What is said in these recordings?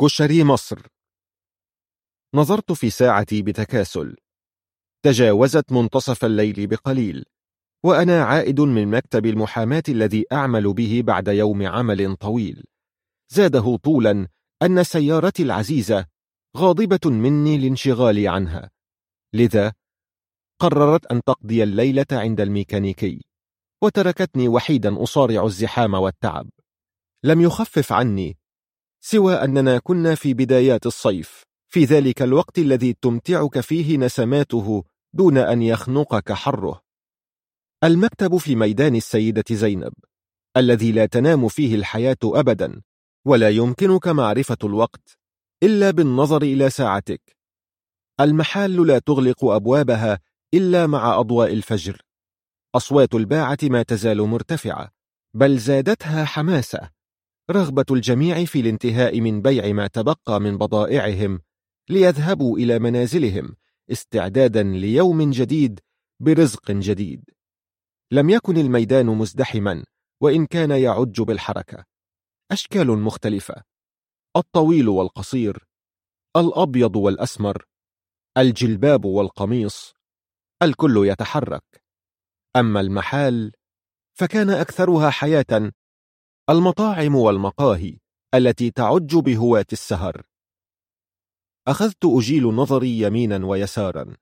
كشري مصر. نظرت في ساعتي بتكاسل. تجاوزت منتصف الليل بقليل وأنا عائد من مكتب المحاماة الذي أعمل به بعد يوم عمل طويل. زاده طولا أن سيارتي العزيزة غاضبة مني لانشغالي عنها. لذا قررت أن تقضي الليلة عند الميكانيكي وتركتني وحيدا أصارع الزحام والتعب. لم يخفف عني سوى أننا كنا في بدايات الصيف في ذلك الوقت الذي تمتعك فيه نسماته دون أن يخنقك حره. المكتب في ميدان السيدة زينب الذي لا تنام فيه الحياة أبدا ولا يمكنك معرفة الوقت إلا بالنظر إلى ساعتك. المحال لا تغلق أبوابها إلا مع أضواء الفجر. أصوات الباعة ما تزال مرتفعة بل زادتها حماسة. رغبة الجميع في الانتهاء من بيع ما تبقى من بضائعهم ليذهبوا إلى منازلهم استعدادا ليوم جديد برزق جديد. لم يكن الميدان مزدحما وإن كان يعج بالحركة. أشكال مختلفة. الطويل والقصير. الأبيض والأسمر. الجلباب والقميص. الكل يتحرك. أما المحال فكان أكثرها حياة المطاعم والمقاهي التي تعج بهواة السهر. أخذت أجيل نظري يمينا ويسارا.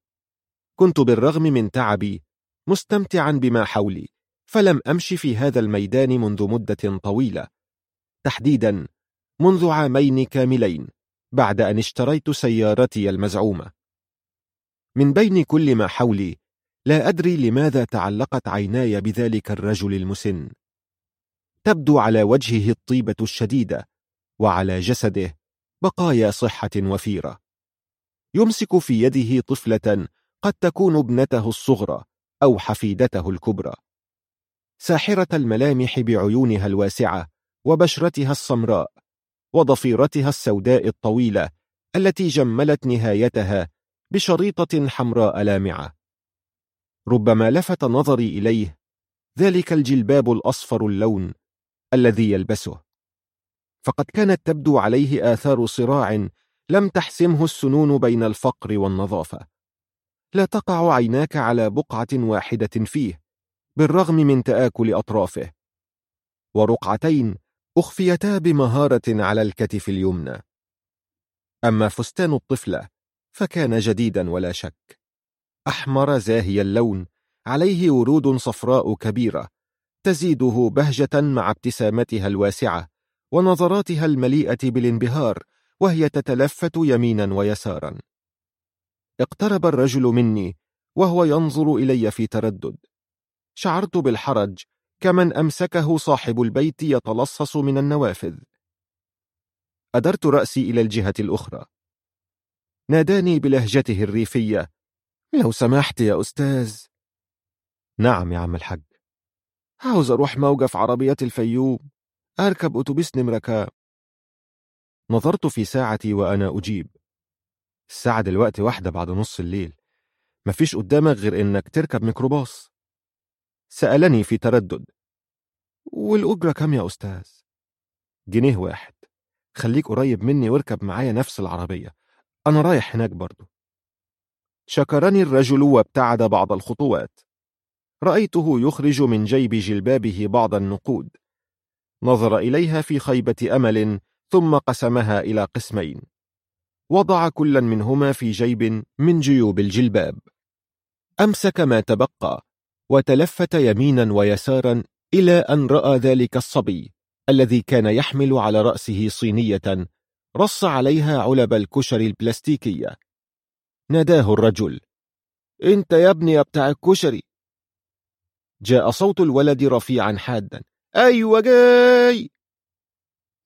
كنت بالرغم من تعبي مستمتعا بما حولي فلم أمش في هذا الميدان منذ مدة طويلة. تحديدا منذ عامين كاملين بعد أن اشتريت سيارتي المزعومة. من بين كل ما حولي لا أدري لماذا تعلقت عيناي بذلك الرجل المسن. تبدو على وجهه الطيبة الشديدة وعلى جسده بقايا صحة وفيرة. يمسك في يده طفلة قد تكون ابنته الصغرى أو حفيدته الكبرى. ساحرة الملامح بعيونها الواسعة وبشرتها السمراء وضفيرتها السوداء الطويلة التي جملت نهايتها بشريطة حمراء لامعة. ربما لفت نظري إليه ذلك الجلباب الأصفر اللون الذي يلبسه. فقد كانت تبدو عليه آثار صراع لم تحسمه السنون بين الفقر والنظافة. لا تقع عيناك على بقعة واحدة فيه بالرغم من تآكل أطرافه. ورقعتين أخفيتا بمهارة على الكتف اليمنى. أما فستان الطفلة فكان جديدا ولا شك. أحمر زاهي اللون عليه ورود صفراء كبيرة. تزيده بهجة مع ابتسامتها الواسعة ونظراتها المليئة بالانبهار وهي تتلفت يمينا ويسارا. اقترب الرجل مني وهو ينظر إلي في تردد. شعرت بالحرج كمن أمسكه صاحب البيت يتلصص من النوافذ. أدرت رأسي إلى الجهة الأخرى. ناداني بلهجته الريفية. لو سمحت يا أستاذ. نعم يا عم الحاج. عاوز أروح موقف عربيات الفيوم. أركب أتوبيس نمرة كام نظرت في ساعتي وأنا أجيب. الساعة دلوقتي واحدة بعد نص الليل. مفيش قدامك غير إنك تركب ميكروباص. سألني في تردد. والأجرة كام يا أستاذ؟ جنيه واحد. خليك قريب مني واركب معايا نفس العربية. أنا رايح هناك برضو. شكرني الرجل وابتعد بعض الخطوات. رأيته يخرج من جيب جلبابه بعض النقود. نظر إليها في خيبة أمل ثم قسمها إلى قسمين. وضع كلا منهما في جيب من جيوب الجلباب. أمسك ما تبقى وتلفت يمينا ويسارا إلى أن رأى ذلك الصبي الذي كان يحمل على رأسه صينية رص عليها علب الكشر البلاستيكية. ناداه الرجل. أنت يا ابني يا بتاع الكشري. جاء صوت الولد رفيعا حادا. أيوة جاي.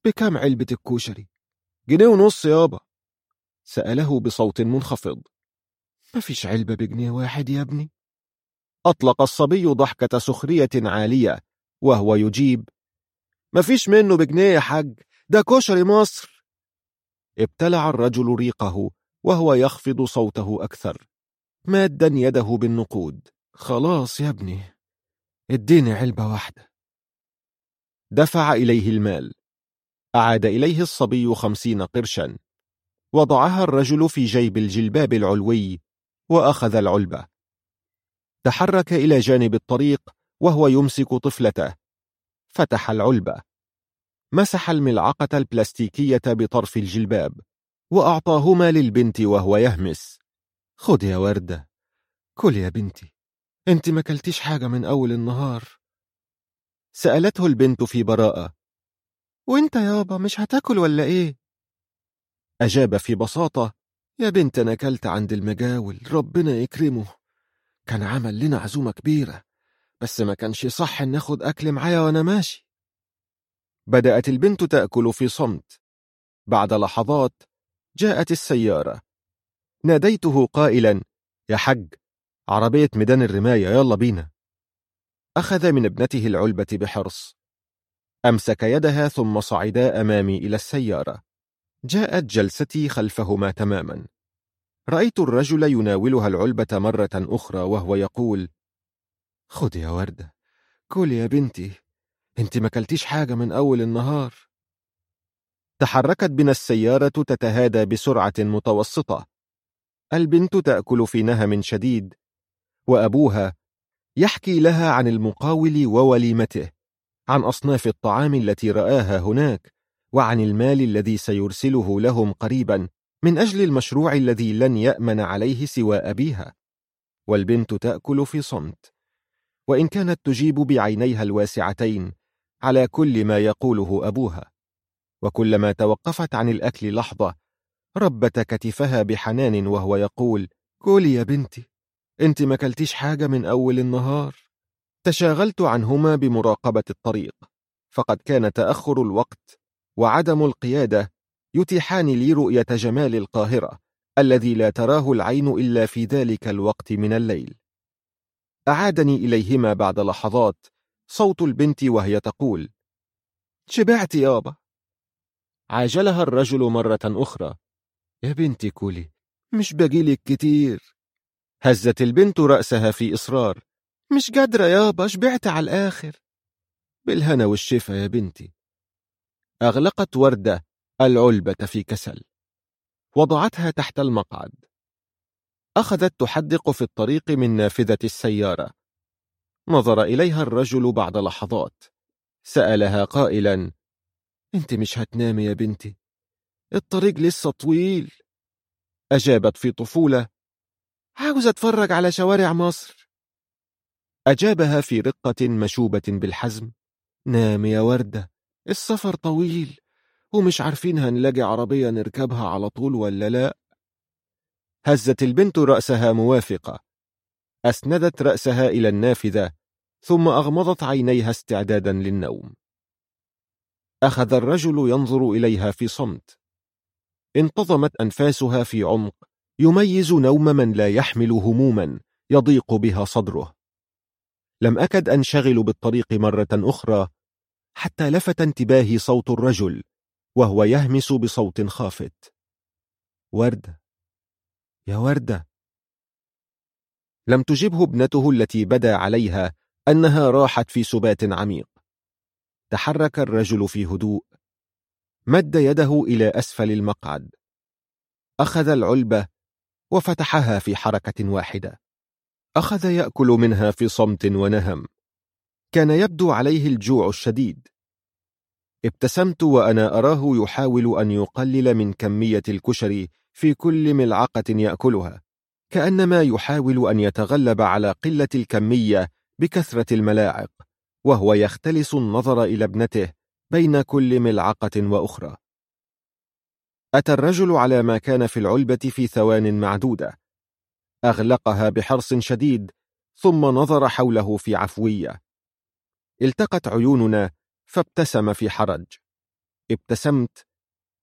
بكم علبة الكشري جنيه ونص يابا. سأله بصوت منخفض. مفيش علبة بجنيه واحد يا ابني؟ أطلق الصبي ضحكة سخرية عالية وهو يجيب مفيش منه بجنيه يا حاج ده كشري مصر. ابتلع الرجل ريقه وهو يخفض صوته أكثر. مادا يده بالنقود. خلاص يا ابني. اديني علبة واحدة. دفع إليه المال. أعاد إليه الصبي خمسين قرشا. وضعها الرجل في جيب الجلباب العلوي وأخذ العلبة. تحرك إلى جانب الطريق وهو يمسك طفلته. فتح العلبة. مسح الملعقة البلاستيكية بطرف الجلباب وأعطاهما للبنت وهو يهمس. خذ يا وردة كل يا بنتي. أنت ما كلتيش حاجة من أول النهار. سألته البنت في براءة. وأنت يابا مش هتاكل ولا إيه؟ أجاب في بساطة. يا بنت أنا كلت عند المجاول ربنا يكرمه. كان عمل لنا عزومة كبيرة بس ما كانش صح ناخد أكل معايا وأنا ماشي. بدأت البنت تأكل في صمت. بعد لحظات جاءت السيارة. ناديته قائلا يا حج عربية ميدان الرماية يلا بينا. أخذ من ابنته العلبة بحرص. أمسك يدها ثم صعدا أمامي إلى السيارة. جاءت جلستي خلفهما تماما. رأيت الرجل يناولها العلبة مرة أخرى وهو يقول خذ يا وردة كل يا بنتي أنت ما كلتيش حاجة من أول النهار. تحركت بنا السيارة تتهادى بسرعة متوسطة. البنت تأكل في نهم شديد. وأبوها يحكي لها عن المقاول ووليمته عن أصناف الطعام التي رآها هناك وعن المال الذي سيرسله لهم قريبا من أجل المشروع الذي لن يأمن عليه سوى أبيها. والبنت تأكل في صمت وإن كانت تجيب بعينيها الواسعتين على كل ما يقوله أبوها. وكلما توقفت عن الأكل لحظة ربت كتفها بحنان وهو يقول كولي يا بنتي. انت ما كلتيش حاجة من أول النهار. تشاغلت عنهما بمراقبة الطريق. فقد كان تأخر الوقت وعدم القيادة يتيحان لي رؤية جمال القاهرة الذي لا تراه العين إلا في ذلك الوقت من الليل. أعادني إليهما بعد لحظات صوت البنت وهي تقول شبعت يابا عاجلها الرجل مرة أخرى يا بنتي كولي مش بجيلك كتير. هزت البنت رأسها في إصرار. مش قادرة يابا شبعت على الآخر. بالهنا والشفا يا بنتي. أغلقت وردة العلبة في كسل. وضعتها تحت المقعد. أخذت تحدق في الطريق من نافذة السيارة. نظر إليها الرجل بعد لحظات. سألها قائلا أنت مش هتنامي يا بنتي؟ الطريق لسه طويل. أجابت في طفولة عاوز أتفرج على شوارع مصر. أجابها في رقة مشوبة بالحزم. نام يا وردة السفر طويل ومش عارفين هنلاقي عربية نركبها على طول ولا لا. هزت البنت رأسها موافقة. أسندت رأسها إلى النافذة ثم أغمضت عينيها استعدادا للنوم. أخذ الرجل ينظر إليها في صمت. انتظمت أنفاسها في عمق. يميز نوم من لا يحمل هموما يضيق بها صدره. لم أكد أنشغل بالطريق مرة أخرى حتى لفت انتباهي صوت الرجل وهو يهمس بصوت خافت. وردة يا وردة. لم تجبه ابنته التي بدا عليها أنها راحت في سبات عميق. تحرك الرجل في هدوء. مد يده إلى أسفل المقعد. أخذ العلبة وفتحها في حركة واحدة. أخذ يأكل منها في صمت ونهم. كان يبدو عليه الجوع الشديد. ابتسمت وأنا أراه يحاول أن يقلل من كمية الكشري في كل ملعقة يأكلها كأنما يحاول أن يتغلب على قلة الكمية بكثرة الملاعق وهو يختلس النظر إلى ابنته بين كل ملعقة وأخرى. أتى الرجل على ما كان في العلبة في ثوان معدودة. أغلقها بحرص شديد ثم نظر حوله في عفوية. التقت عيوننا فابتسم في حرج. ابتسمت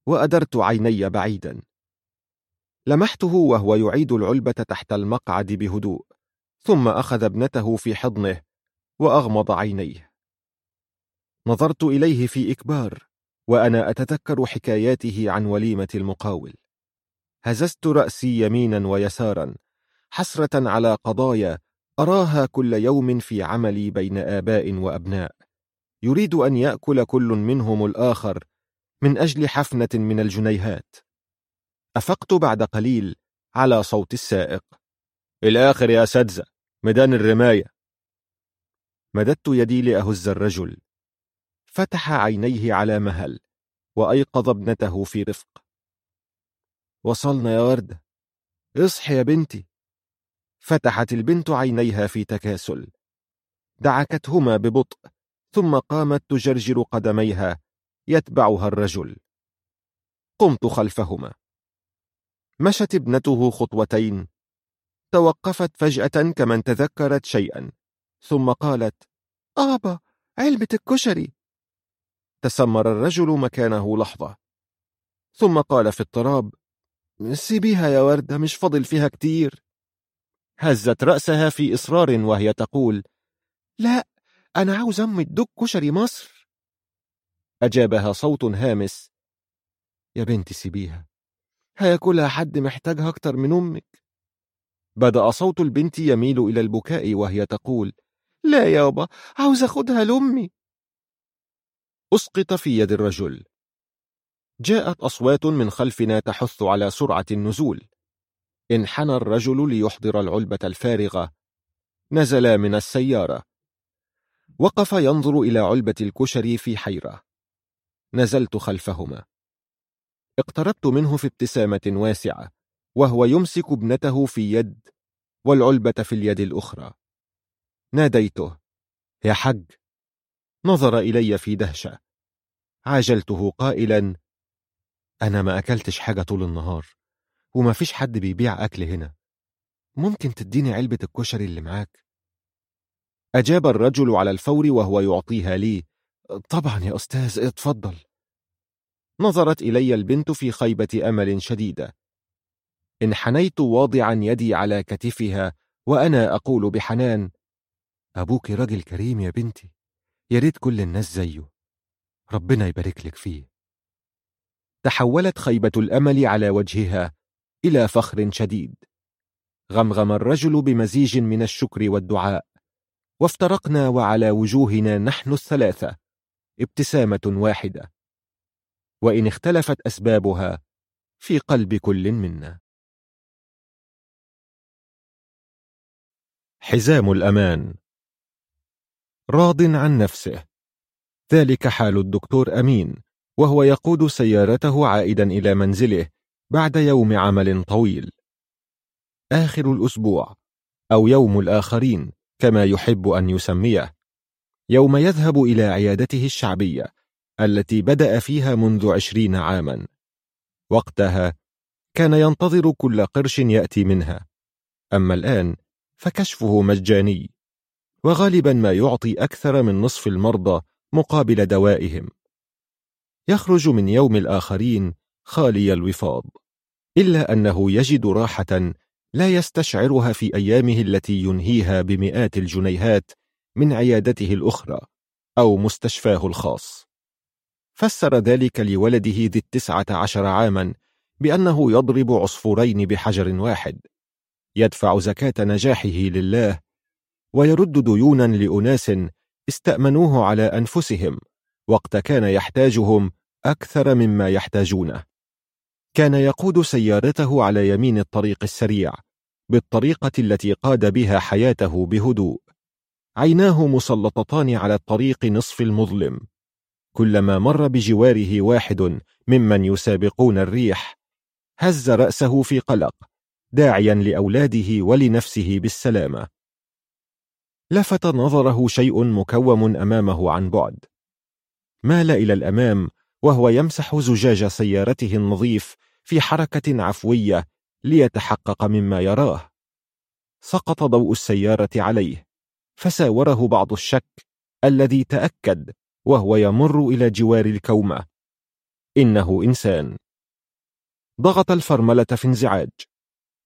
وأدرت عيني بعيدا. لمحته وهو يعيد العلبة تحت المقعد بهدوء ثم أخذ ابنته في حضنه وأغمض عينيه. نظرت إليه في إكبار. وأنا أتذكر حكاياته عن وليمة المقاول. هززت رأسي يمينا ويسارا حسرة على قضايا أراها كل يوم في عملي بين آباء وأبناء. يريد أن يأكل كل منهم الآخر من أجل حفنة من الجنيهات. أفقت بعد قليل على صوت السائق. الآخر يا سدزة ميدان الرماية. مددت يدي لأهز الرجل. فتح عينيه على مهل وأيقظ ابنته في رفق. وصلنا يا وردة. اصحي يا بنتي. فتحت البنت عينيها في تكاسل. دعكتهما ببطء ثم قامت تجرجر قدميها يتبعها الرجل. قمت خلفهما. مشت ابنته خطوتين. توقفت فجأة كمن تذكرت شيئا ثم قالت آبا علبة الكشري! تسمر الرجل مكانه لحظة. ثم قال في اضطراب سيبيها يا وردة مش فضل فيها كتير. هزت رأسها في إصرار وهي تقول لا أنا عاوز أمي تدق كشري مصر. أجابها صوت هامس يا بنتي سيبيها هياكلها حد محتاجها أكتر من أمك. بدأ صوت البنت يميل إلى البكاء وهي تقول لا يابا عاوز أخدها لأمي. أسقط في يد الرجل. جاءت أصوات من خلفنا تحث على سرعة النزول. انحنى الرجل ليحضر العلبة الفارغة. نزلا من السيارة. وقف ينظر إلى علبة الكشري في حيرة. نزلت خلفهما. اقتربت منه في ابتسامة واسعة وهو يمسك ابنته في يد والعلبة في اليد الأخرى. ناديته يا حج نظر إلي في دهشة. عاجلته قائلا أنا ما أكلتش حاجة طول النهار وما فيش حد بيبيع أكل هنا. ممكن تديني علبة الكشري اللي معاك؟ أجاب الرجل على الفور وهو يعطيها لي طبعا يا أستاذ اتفضل. نظرت إلي البنت في خيبة أمل شديدة. انحنيت واضعا يدي على كتفها وأنا أقول بحنان أبوك راجل كريم يا بنتي. يا ريت كل الناس زيه. ربنا يبارك لك فيه. تحولت خيبة الأمل على وجهها إلى فخر شديد. غمغم الرجل بمزيج من الشكر والدعاء. وافترقنا وعلى وجوهنا نحن الثلاثة. ابتسامة واحدة. وإن اختلفت أسبابها في قلب كل منا. حزام الأمان. راض عن نفسه. ذلك حال الدكتور أمين وهو يقود سيارته عائدا إلى منزله بعد يوم عمل طويل. آخر الأسبوع أو يوم الآخرين كما يحب أن يسميه. يوم يذهب إلى عيادته الشعبية التي بدأ فيها منذ عشرين عاما. وقتها كان ينتظر كل قرش يأتي منها. أما الآن فكشفه مجاني. وغالبا ما يعطي أكثر من نصف المرضى مقابل دوائهم. يخرج من يوم الآخرين خالي الوفاض إلا أنه يجد راحة لا يستشعرها في أيامه التي ينهيها بمئات الجنيهات من عيادته الأخرى أو مستشفاه الخاص. فسر ذلك لولده ذي التسعة عشر عاما بأنه يضرب عصفورين بحجر واحد يدفع زكاة نجاحه لله ويرد ديونا لأناس استأمنوه على أنفسهم وقت كان يحتاجهم أكثر مما يحتاجونه. كان يقود سيارته على يمين الطريق السريع بالطريقة التي قاد بها حياته بهدوء. عيناه مسلطتان على الطريق نصف المظلم. كلما مر بجواره واحد ممن يسابقون الريح هز رأسه في قلق داعيا لأولاده ولنفسه بالسلامة. لفت نظره شيء مكوم أمامه عن بعد. مال إلى الأمام وهو يمسح زجاج سيارته النظيف في حركة عفوية ليتحقق مما يراه. سقط ضوء السيارة عليه. فساوره بعض الشك الذي تأكد وهو يمر إلى جوار الكومة. إنه إنسان. ضغط الفرملة في انزعاج.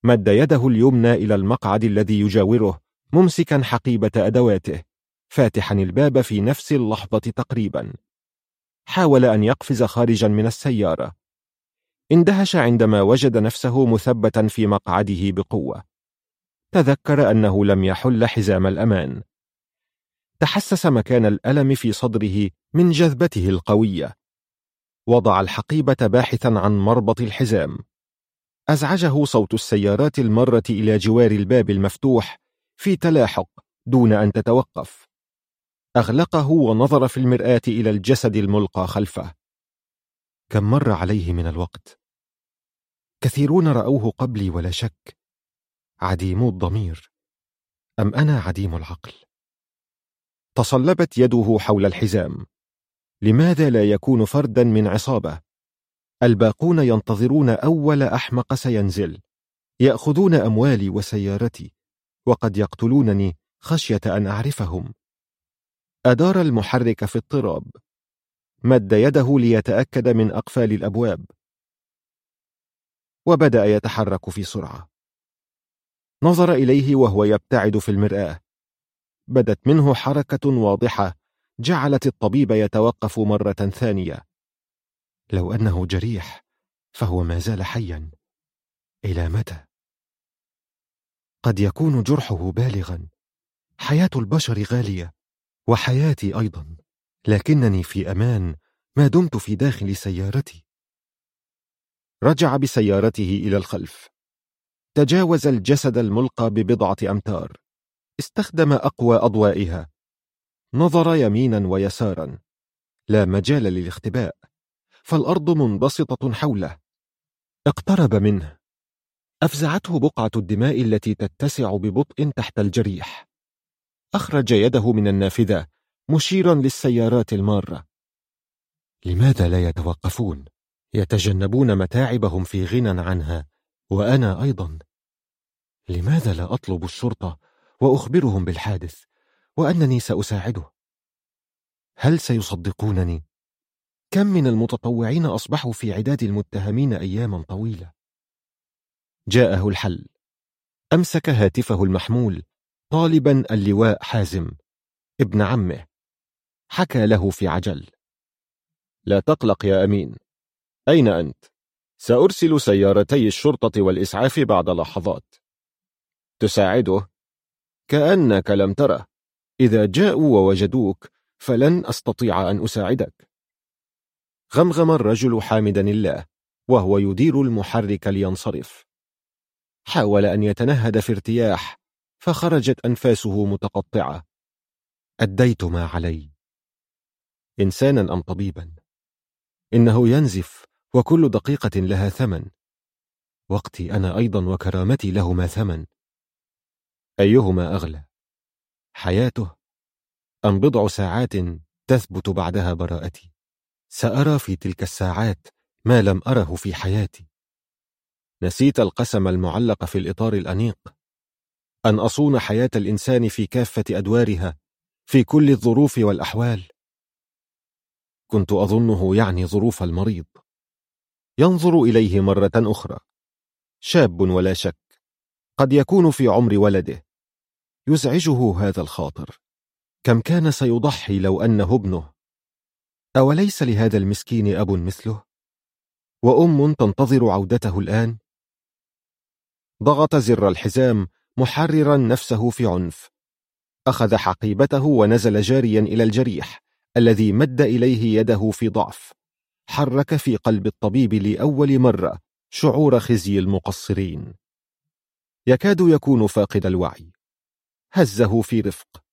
مد يده اليمنى إلى المقعد الذي يجاوره ممسكا حقيبة أدواته. فاتحا الباب في نفس اللحظة تقريبا. حاول أن يقفز خارجا من السيارة. اندهش عندما وجد نفسه مثبتا في مقعده بقوة. تذكر أنه لم يحل حزام الأمان. تحسس مكان الألم في صدره من جذبته القوية. وضع الحقيبة باحثا عن مربط الحزام. أزعجه صوت السيارات المرة إلى جوار الباب المفتوح في تلاحق دون أن تتوقف. أغلقه ونظر في المرآة إلى الجسد الملقى خلفه. كم مر عليه من الوقت؟ كثيرون رأوه قبلي ولا شك. عديمو الضمير. أم أنا عديم العقل؟ تصلبت يده حول الحزام. لماذا لا يكون فردا من عصابة؟ الباقون ينتظرون أول أحمق سينزل. يأخذون أموالي وسيارتي. وقد يقتلونني خشية أن أعرفهم. أدار المحرك في اضطراب. مد يده ليتأكد من أقفال الأبواب. وبدأ يتحرك في سرعة. نظر إليه وهو يبتعد في المرآة. بدت منه حركة واضحة جعلت الطبيب يتوقف مرة ثانية. لو أنه جريح فهو ما زال حيا. إلى متى؟ قد يكون جرحه بالغا. حياة البشر غالية وحياتي أيضا. لكنني في أمان ما دمت في داخل سيارتي. رجع بسيارته إلى الخلف. تجاوز الجسد الملقى ببضعة أمتار. استخدم أقوى أضوائها. نظر يمينا ويسارا. لا مجال للاختباء. فالأرض منبسطة حوله. اقترب منه. أفزعته بقعة الدماء التي تتسع ببطء تحت الجريح أخرج يده من النافذة مشيرا للسيارات المارة لماذا لا يتوقفون؟ يتجنبون متاعبهم في غنى عنها وأنا أيضا لماذا لا أطلب الشرطة وأخبرهم بالحادث وأنني سأساعده؟ هل سيصدقونني؟ كم من المتطوعين أصبحوا في عداد المتهمين أياما طويلة جاءه الحل. أمسك هاتفه المحمول طالبا اللواء حازم ابن عمه. حكى له في عجل. لا تقلق يا أمين. أين أنت؟ سأرسل سيارتي الشرطة والإسعاف بعد لحظات. تساعده؟ كأنك لم تره. إذا جاءوا ووجدوك فلن أستطيع أن أساعدك. غمغم الرجل حامدا الله وهو يدير المحرك لينصرف. حاول أن يتنهد في ارتياح فخرجت أنفاسه متقطعة. أديت ما علي. إنسانا أم طبيبا. إنه ينزف وكل دقيقة لها ثمن. وقتي أنا أيضا وكرامتي لهما ثمن. أيهما أغلى؟ حياته؟ أم بضع ساعات تثبت بعدها براءتي؟ سأرى في تلك الساعات ما لم أره في حياتي. نسيت القسم المعلق في الإطار الأنيق. أن أصون حياة الإنسان في كافة أدوارها في كل الظروف والأحوال. كنت أظنه يعني ظروف المريض. ينظر إليه مرة أخرى. شاب ولا شك. قد يكون في عمر ولده. يزعجه هذا الخاطر. كم كان سيضحي لو أنه ابنه. أوليس لهذا المسكين أب مثله؟ وأم تنتظر عودته الآن؟ ضغط زر الحزام محررا نفسه في عنف. أخذ حقيبته ونزل جاريا إلى الجريح الذي مد إليه يده في ضعف. حرك في قلب الطبيب لأول مرة شعور خزي المقصرين. يكاد يكون فاقد الوعي. هزه في رفق.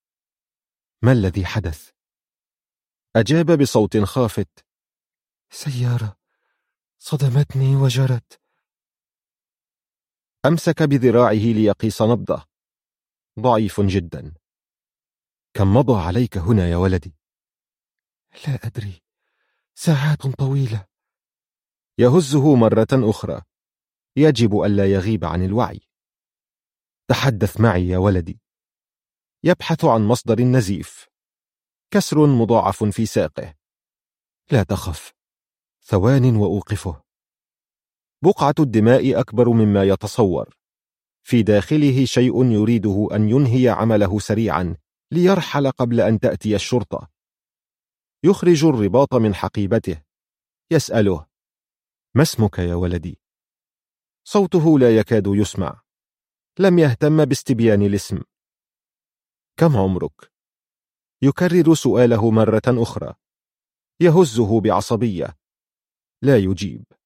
ما الذي حدث؟ أجاب بصوت خافت. سيارة. صدمتني وجرت. أمسك بذراعه ليقيس نبضه. ضعيف جدا. كم مضى عليك هنا يا ولدي؟ لا أدري. ساعات طويلة. يهزه مرة أخرى. يجب ألا يغيب عن الوعي. تحدث معي يا ولدي. يبحث عن مصدر النزيف كسر مضاعف في ساقه. لا تخف. ثوان وأوقفه. بقعة الدماء أكبر مما يتصور. في داخله شيء يريده أن ينهي عمله سريعا ليرحل قبل أن تأتي الشرطة. يخرج الرباط من حقيبته. يسأله ما اسمك يا ولدي؟ صوته لا يكاد يسمع. لم يهتم باستبيان الاسم. كم عمرك؟ يكرر سؤاله مرة أخرى. يهزه بعصبية. لا يجيب.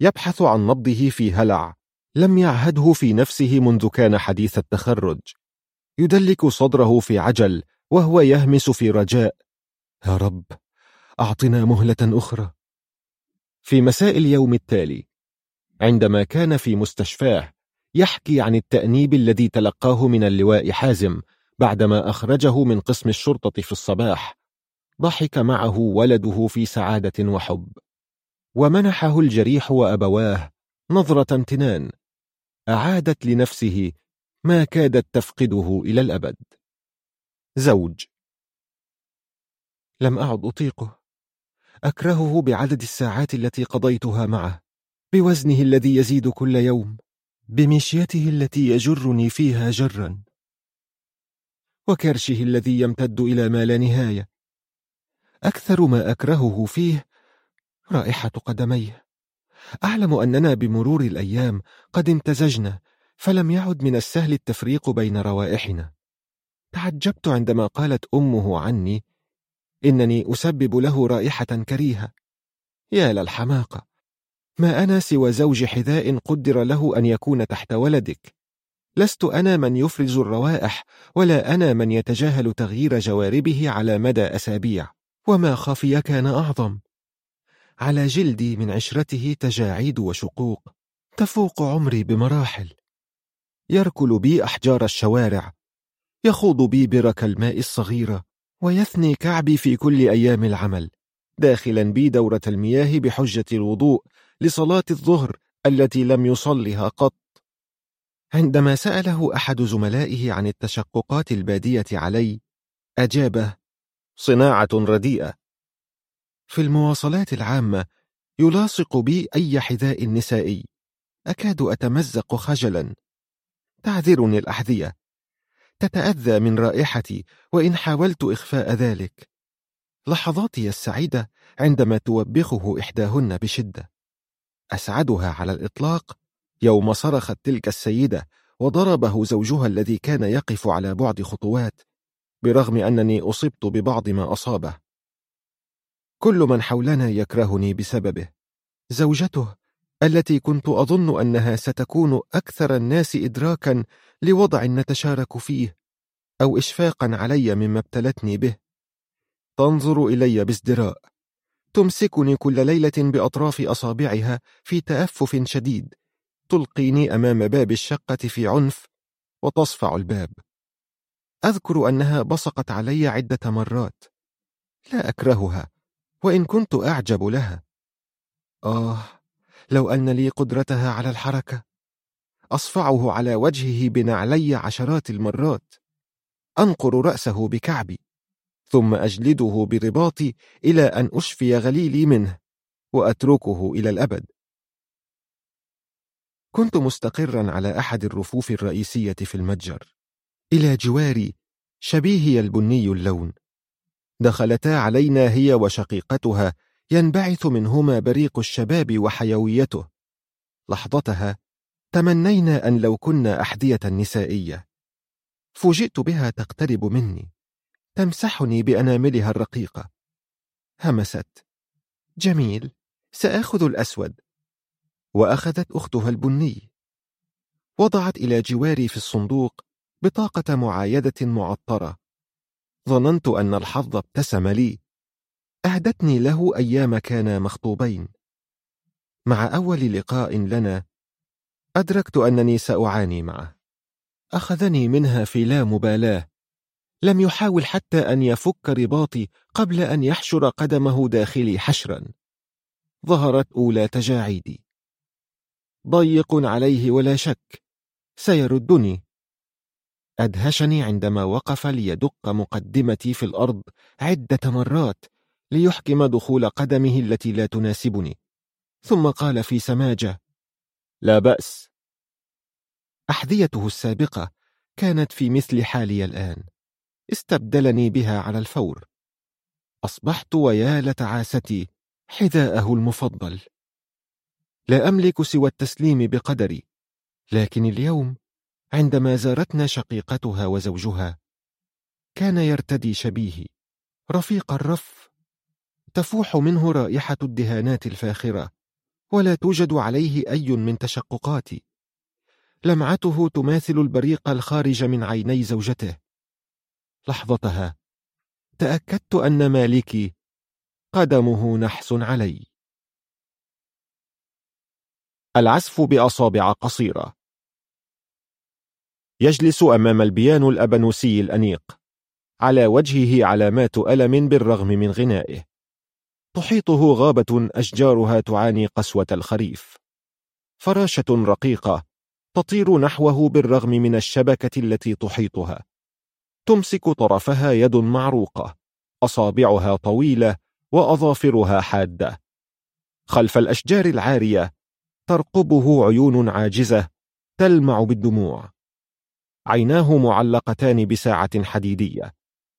يبحث عن نبضه في هلع. لم يعهده في نفسه منذ كان حديث التخرج. يدلك صدره في عجل وهو يهمس في رجاء. يا رب أعطنا مهلة أخرى. في مساء اليوم التالي عندما كان في مستشفاه يحكي عن التأنيب الذي تلقاه من اللواء حازم بعدما أخرجه من قسم الشرطة في الصباح. ضحك معه ولده في سعادة وحب. ومنحه الجريح وأبواه نظرة امتنان. أعادت لنفسه ما كادت تفقده إلى الأبد. زوج. لم أعد أطيقه. أكرهه بعدد الساعات التي قضيتها معه بوزنه الذي يزيد كل يوم بمشيته التي يجرني فيها جرا. وكرشه الذي يمتد إلى ما لا نهاية. أكثر ما أكرهه فيه رائحة قدميه. أعلم أننا بمرور الأيام قد امتزجنا فلم يعد من السهل التفريق بين روائحنا. تعجبت عندما قالت أمه عني إنني أسبب له رائحة كريهة. يا للحماقة ما أنا سوى زوج حذاء قدر له أن يكون تحت ولدك. لست أنا من يفرز الروائح ولا أنا من يتجاهل تغيير جواربه على مدى أسابيع. وما خفي كان أعظم. على جلدي من عشرته تجاعيد وشقوق تفوق عمري بمراحل. يركل بي أحجار الشوارع يخوض بي برك الماء الصغيرة ويثني كعبي في كل أيام العمل داخلا بي دورة المياه بحجة الوضوء لصلاة الظهر التي لم يصلها قط. عندما سأله أحد زملائه عن التشققات البادية علي أجابه صناعة رديئة. في المواصلات العامة يلاصق بي أي حذاء نسائي. أكاد أتمزق خجلا. تعذرني الأحذية. تتأذى من رائحتي وإن حاولت إخفاء ذلك. لحظاتي السعيدة عندما توبخه إحداهن بشدة. أسعدها على الإطلاق يوم صرخت تلك السيدة وضربه زوجها الذي كان يقف على بعد خطوات برغم أنني أصبت ببعض ما أصابه. كل من حولنا يكرهني بسببه. زوجته التي كنت أظن أنها ستكون أكثر الناس إدراكا لوضع نتشارك فيه أو إشفاقا علي مما ابتلتني به. تنظر إلي بازدراء. تمسكني كل ليلة بأطراف أصابعها في تأفف شديد. تلقيني أمام باب الشقة في عنف وتصفع الباب. أذكر أنها بصقت علي عدة مرات. لا أكرهها. وإن كنت أعجب لها. آه لو أن لي قدرتها على الحركة. أصفعه على وجهه بنعلي عشرات المرات. أنقر رأسه بكعبي ثم أجلده برباطي إلى أن أشفي غليلي منه وأتركه إلى الأبد. كنت مستقرا على أحد الرفوف الرئيسية في المتجر. إلى جواري شبيهي البني اللون. دخلتا علينا هي وشقيقتها ينبعث منهما بريق الشباب وحيويته. لحظتها تمنينا أن لو كنا أحذية نسائية. فوجئت بها تقترب مني تمسحني بأناملها الرقيقة. همست. جميل سآخذ الأسود. وأخذت أختها البني. وضعت إلى جواري في الصندوق بطاقة معايدة معطرة. ظننت أن الحظ ابتسم لي. أهدتني له أيام كانا مخطوبين. مع أول لقاء لنا أدركت أنني سأعاني معه. أخذني منها في لا مبالاة. لم يحاول حتى أن يفك رباطي قبل أن يحشر قدمه داخلي حشرا. ظهرت أولى تجاعيدي. ضيق عليه ولا شك. سيردني. أدهشني عندما وقف ليدق مقدمتي في الأرض عدة مرات ليحكم دخول قدمه التي لا تناسبني. ثم قال في سماجة لا بأس. أحذيته السابقة كانت في مثل حالي الآن. استبدلني بها على الفور. أصبحت ويا لتعاستي حذاءه المفضل. لا أملك سوى التسليم بقدري لكن اليوم عندما زارتنا شقيقتها وزوجها كان يرتدي شبيهي. رفيق الرف تفوح منه رائحة الدهانات الفاخرة ولا توجد عليه أي من تشققات لمعته تماثل البريق الخارج من عيني زوجته. لحظتها تأكدت أن مالكي قدمه نحس علي. العزف بأصابع قصيرة. يجلس أمام البيانو الأبنوسي الأنيق. على وجهه علامات ألم بالرغم من غنائه. تحيطه غابة أشجارها تعاني قسوة الخريف. فراشة رقيقة تطير نحوه بالرغم من الشبكة التي تحيطها. تمسك طرفها يد معروقة. أصابعها طويلة وأظافرها حادة. خلف الأشجار العارية ترقبه عيون عاجزة تلمع بالدموع. عيناه معلقتان بساعة حديدية.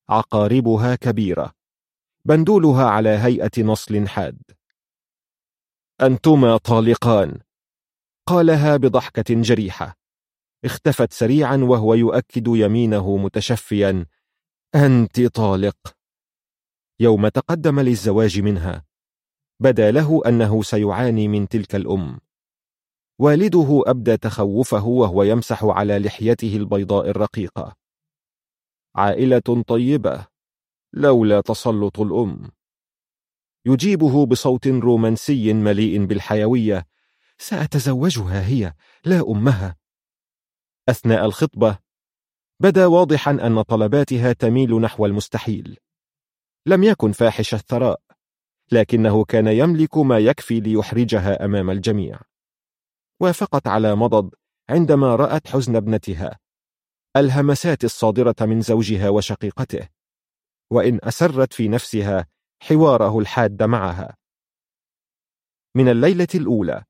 عقاربها كبيرة. بندولها على هيئة نصل حاد. أنتما طالقان. قالها بضحكة جريحة. اختفت سريعا وهو يؤكد يمينه متشفيا. أنت طالق. يوم تقدم للزواج منها. بدا له أنه سيعاني من تلك الأم. والده أبدى تخوفه وهو يمسح على لحيته البيضاء الرقيقة. عائلة طيبة لولا تسلط الأم. يجيبه بصوت رومانسي مليء بالحيوية. سأتزوجها هي لا أمها. أثناء الخطبة بدا واضحا أن طلباتها تميل نحو المستحيل. لم يكن فاحش الثراء لكنه كان يملك ما يكفي ليحرجها أمام الجميع. وافقت على مضض عندما رأت حزن ابنتها. الهمسات الصادرة من زوجها وشقيقته وإن أسرت في نفسها حواره الحاد معها. من الليلة الأولى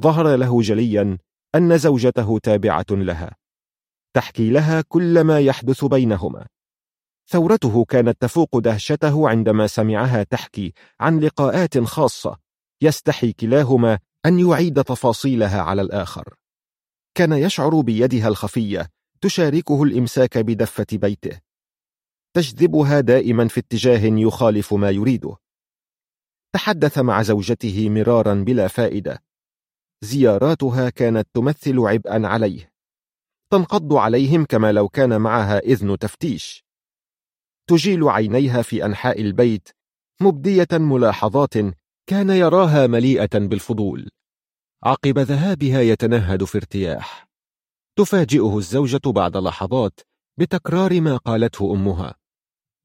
ظهر له جليا أن زوجته تابعة لها تحكي لها كل ما يحدث بينهما. ثورته كانت تفوق دهشته عندما سمعها تحكي عن لقاءات خاصة يستحي كلاهما أن يعيد تفاصيلها على الآخر. كان يشعر بيدها الخفية تشاركه الإمساك بدفة بيته. تجذبها دائما في اتجاه يخالف ما يريده. تحدث مع زوجته مرارا بلا فائدة. زياراتها كانت تمثل عبئا عليه. تنقض عليهم كما لو كان معها إذن تفتيش. تجيل عينيها في أنحاء البيت مبدية ملاحظات كان يراها مليئة بالفضول. عقب ذهابها يتنهد في ارتياح. تفاجئه الزوجة بعد لحظات بتكرار ما قالته أمها.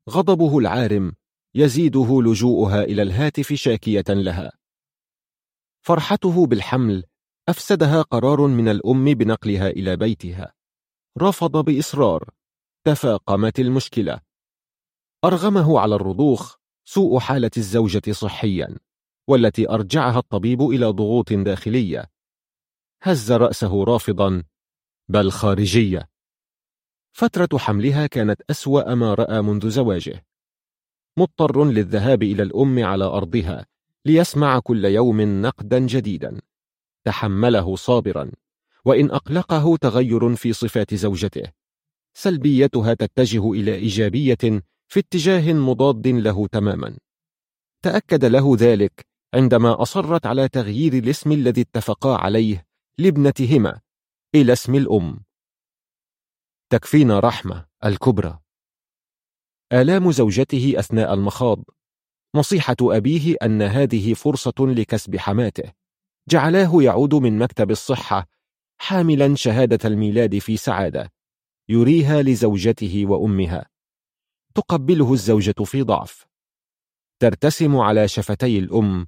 غضبه العارم يزيده لجوءها إلى الهاتف شاكية لها. فرحته بالحمل أفسدها قرار من الأم بنقلها إلى بيتها. رفض بإصرار. تفاقمت المشكلة. أرغمه على الرضوخ سوء حالة الزوجة صحيا. والتي أرجعها الطبيب إلى ضغوط داخلية. هز رأسه رافضا بل خارجية. فترة حملها كانت أسوأ ما رأى منذ زواجه. مضطر للذهاب إلى الأم على أرضها ليسمع كل يوم نقدا جديدا. تحمله صابرا وإن أقلقه تغير في صفات زوجته. سلبيتها تتجه إلى إيجابية في اتجاه مضاد له تماما. تأكد له ذلك عندما أصرت على تغيير الاسم الذي اتفقا عليه لابنتهما إلى اسم الأم. تكفينا رحمة الكبرى. آلام زوجته أثناء المخاض. نصيحة أبيه أن هذه فرصة لكسب حماته. جعلاه يعود من مكتب الصحة حاملا شهادة الميلاد في سعادة يريها لزوجته وأمها. تقبله الزوجة في ضعف. ترتسم على شفتي الأم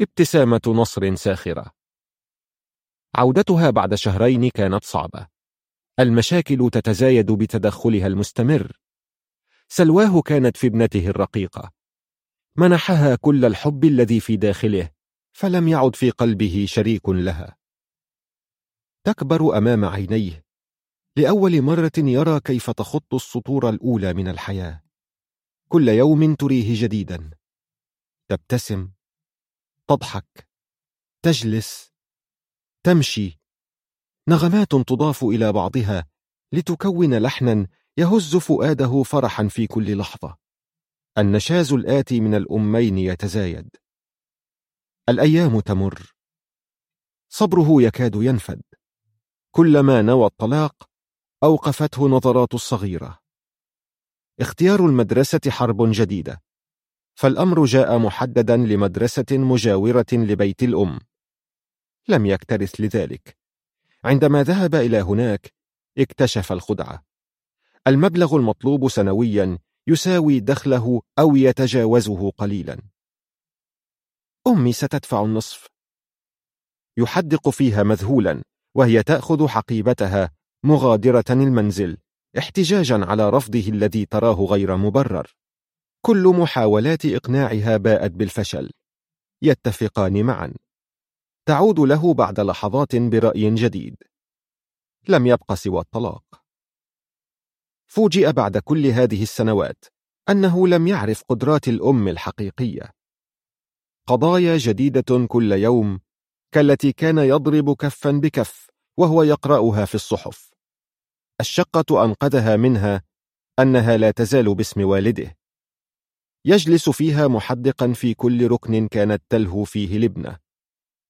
ابتسامة نصر ساخرة. عودتها بعد شهرين كانت صعبة. المشاكل تتزايد بتدخلها المستمر. سلواه كانت في ابنته الرقيقة. منحها كل الحب الذي في داخله فلم يعد في قلبه شريك لها. تكبر أمام عينيه. لأول مرة يرى كيف تخط السطور الأولى من الحياة. كل يوم تريه جديدا. تبتسم. تضحك تجلس تمشي. نغمات تضاف إلى بعضها لتكون لحنا يهز فؤاده فرحا في كل لحظة. النشاز الآتي من الأمين يتزايد. الأيام تمر. صبره يكاد ينفد. كلما نوى الطلاق أوقفته نظرات الصغيرة. اختيار المدرسة حرب جديدة. فالأمر جاء محددا لمدرسة مجاورة لبيت الأم. لم يكترث لذلك. عندما ذهب إلى هناك اكتشف الخدعة. المبلغ المطلوب سنويا يساوي دخله أو يتجاوزه قليلا. أمي ستدفع النصف. يحدق فيها مذهولا وهي تأخذ حقيبتها مغادرة المنزل احتجاجا على رفضه الذي تراه غير مبرر. كل محاولات إقناعها باءت بالفشل. يتفقان معا. تعود له بعد لحظات برأي جديد. لم يبق سوى الطلاق. فوجئ بعد كل هذه السنوات أنه لم يعرف قدرات الأم الحقيقية. قضايا جديدة كل يوم كالتي كان يضرب كفا بكف وهو يقرأها في الصحف. الشقة أنقذها منها أنها لا تزال باسم والده. يجلس فيها محدقا في كل ركن كانت تلهو فيه لبنة.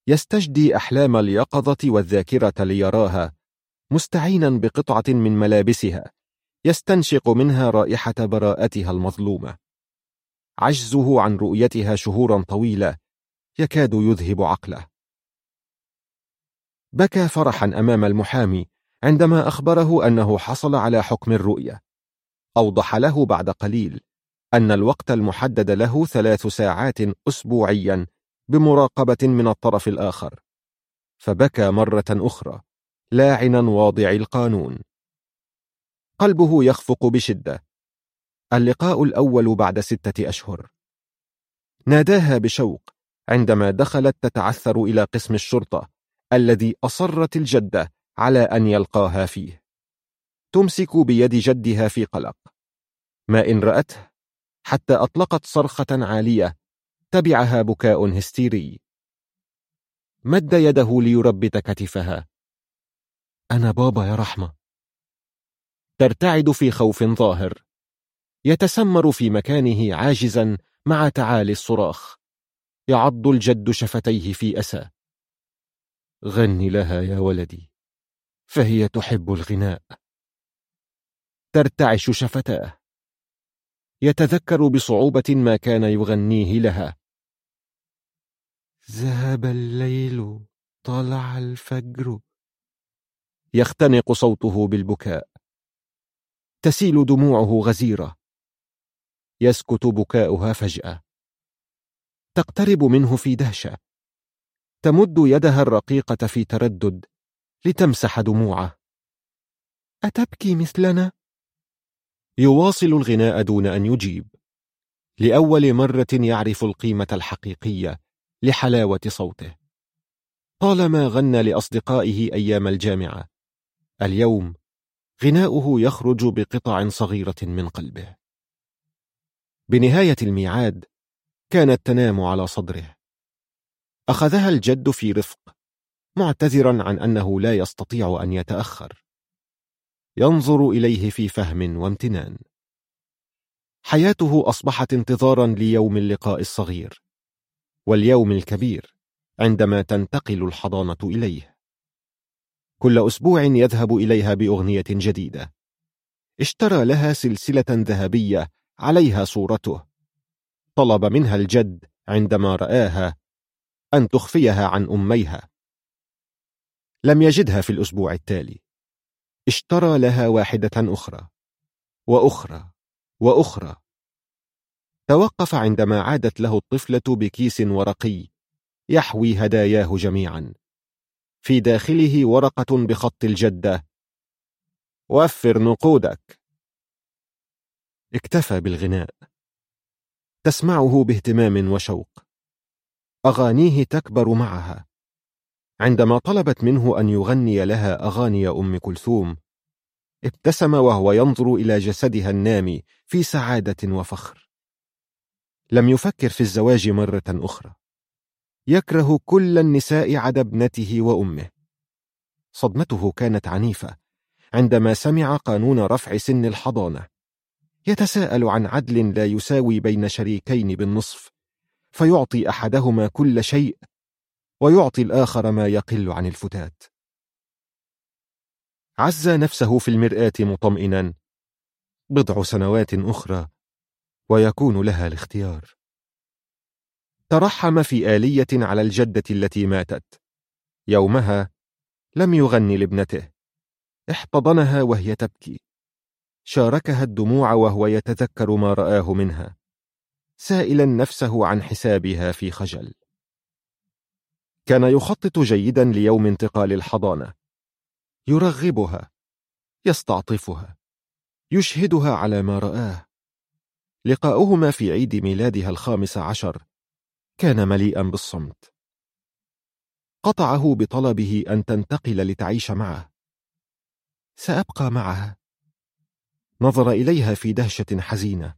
يستجدي أحلام اليقظة والذاكرة ليراها مستعينا بقطعة من ملابسها. يستنشق منها رائحة براءتها المظلومة. عجزه عن رؤيتها شهورا طويلة. يكاد يذهب عقله. بكى فرحا أمام المحامي عندما أخبره أنه حصل على حكم الرؤية. أوضح له بعد قليل أن الوقت المحدد له ثلاث ساعات أسبوعيا بمراقبة من الطرف الآخر. فبكى مرة أخرى لاعنا واضع القانون. قلبه يخفق بشدة. اللقاء الأول بعد ستة أشهر. ناداها بشوق عندما دخلت تتعثر إلى قسم الشرطة الذي أصرت الجدة على أن يلقاها فيه. تمسك بيد جدها في قلق. ما إن رأته حتى أطلقت صرخة عالية. تبعها بكاء هستيري. مد يده ليربت كتفها. أنا بابا يا رحمة. ترتعد في خوف ظاهر. يتسمر في مكانه عاجزا مع تعالي الصراخ. يعض الجد شفتيه في أسى. غني لها يا ولدي. فهي تحب الغناء. ترتعش شفتاه. يتذكر بصعوبة ما كان يغنيه لها. ذهب الليل طلع الفجر. يختنق صوته بالبكاء. تسيل دموعه غزيرة. يسكت بكاؤها فجأة. تقترب منه في دهشة. تمد يدها الرقيقة في تردد لتمسح دموعه. أتبكي مثلنا؟ يواصل الغناء دون أن يجيب. لأول مرة يعرف القيمة الحقيقية لحلاوة صوته. طالما غنى لأصدقائه أيام الجامعة. اليوم غناؤه يخرج بقطع صغيرة من قلبه. بنهاية الميعاد كانت تنام على صدره. أخذها الجد في رفق معتذرا عن أنه لا يستطيع أن يتأخر. ينظر إليه في فهم وامتنان. حياته أصبحت انتظارا ليوم اللقاء الصغير واليوم الكبير عندما تنتقل الحضانة إليه. كل أسبوع يذهب إليها بأغنية جديدة. اشترى لها سلسلة ذهبية عليها صورته. طلب منها الجد عندما رآها أن تخفيها عن أميها. لم يجدها في الأسبوع التالي. اشترى لها واحدة أخرى وأخرى وأخرى. توقف عندما عادت له الطفلة بكيس ورقي يحوي هداياه جميعا. في داخله ورقة بخط الجدة. وفر نقودك. اكتفى بالغناء. تسمعه باهتمام وشوق. أغانيه تكبر معها. عندما طلبت منه أن يغني لها أغاني أم كلثوم ابتسم وهو ينظر إلى جسدها النامي في سعادة وفخر. لم يفكر في الزواج مرة أخرى. يكره كل النساء عدا ابنته وأمه. صدمته كانت عنيفة عندما سمع قانون رفع سن الحضانة. يتساءل عن عدل لا يساوي بين شريكين بالنصف فيعطي أحدهما كل شيء ويعطي الآخر ما يقل عن الفتات. عز نفسه في المرآة مطمئنا بضع سنوات أخرى ويكون لها الاختيار. ترحم في آلية على الجدة التي ماتت. يومها لم يغني لابنته. احتضنها وهي تبكي. شاركها الدموع وهو يتذكر ما رآه منها. سائلا نفسه عن حسابها في خجل. كان يخطط جيدا ليوم انتقال الحضانة. يرغبها. يستعطفها. يشهدها على ما رآه. لقاؤهما في عيد ميلادها الخامس عشر. كان مليئا بالصمت. قطعه بطلبه أن تنتقل لتعيش معه. سأبقى معها. نظر إليها في دهشة حزينة.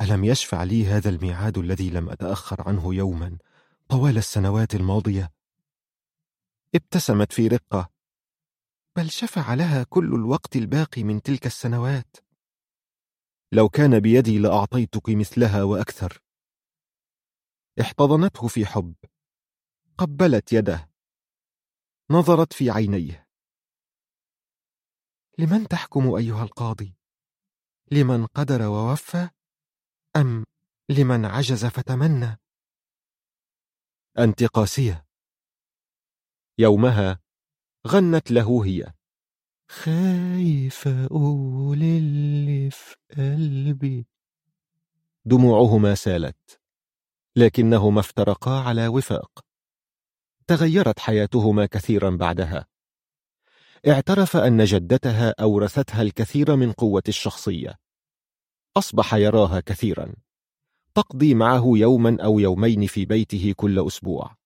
ألم يشفع لي هذا الميعاد الذي لم أتأخر عنه يوما؟ طوال السنوات الماضية؟ ابتسمت في رقة بل شفع لها كل الوقت الباقي من تلك السنوات لو كان بيدي لأعطيتك مثلها وأكثر احتضنته في حب قبلت يده نظرت في عينيه لمن تحكم أيها القاضي؟ لمن قدر ووفى؟ أم لمن عجز فتمنى؟ أنت قاسية يومها غنت له هي. خايفة أقول اللي في قلبي دموعهما سالت لكنهما افترقا على وفاق. تغيرت حياتهما كثيرا بعدها. اعترف أن جدتها أورثتها الكثير من قوة الشخصية. أصبح يراها كثيرا. تقضي معه يوما أو يومين في بيته كل أسبوع.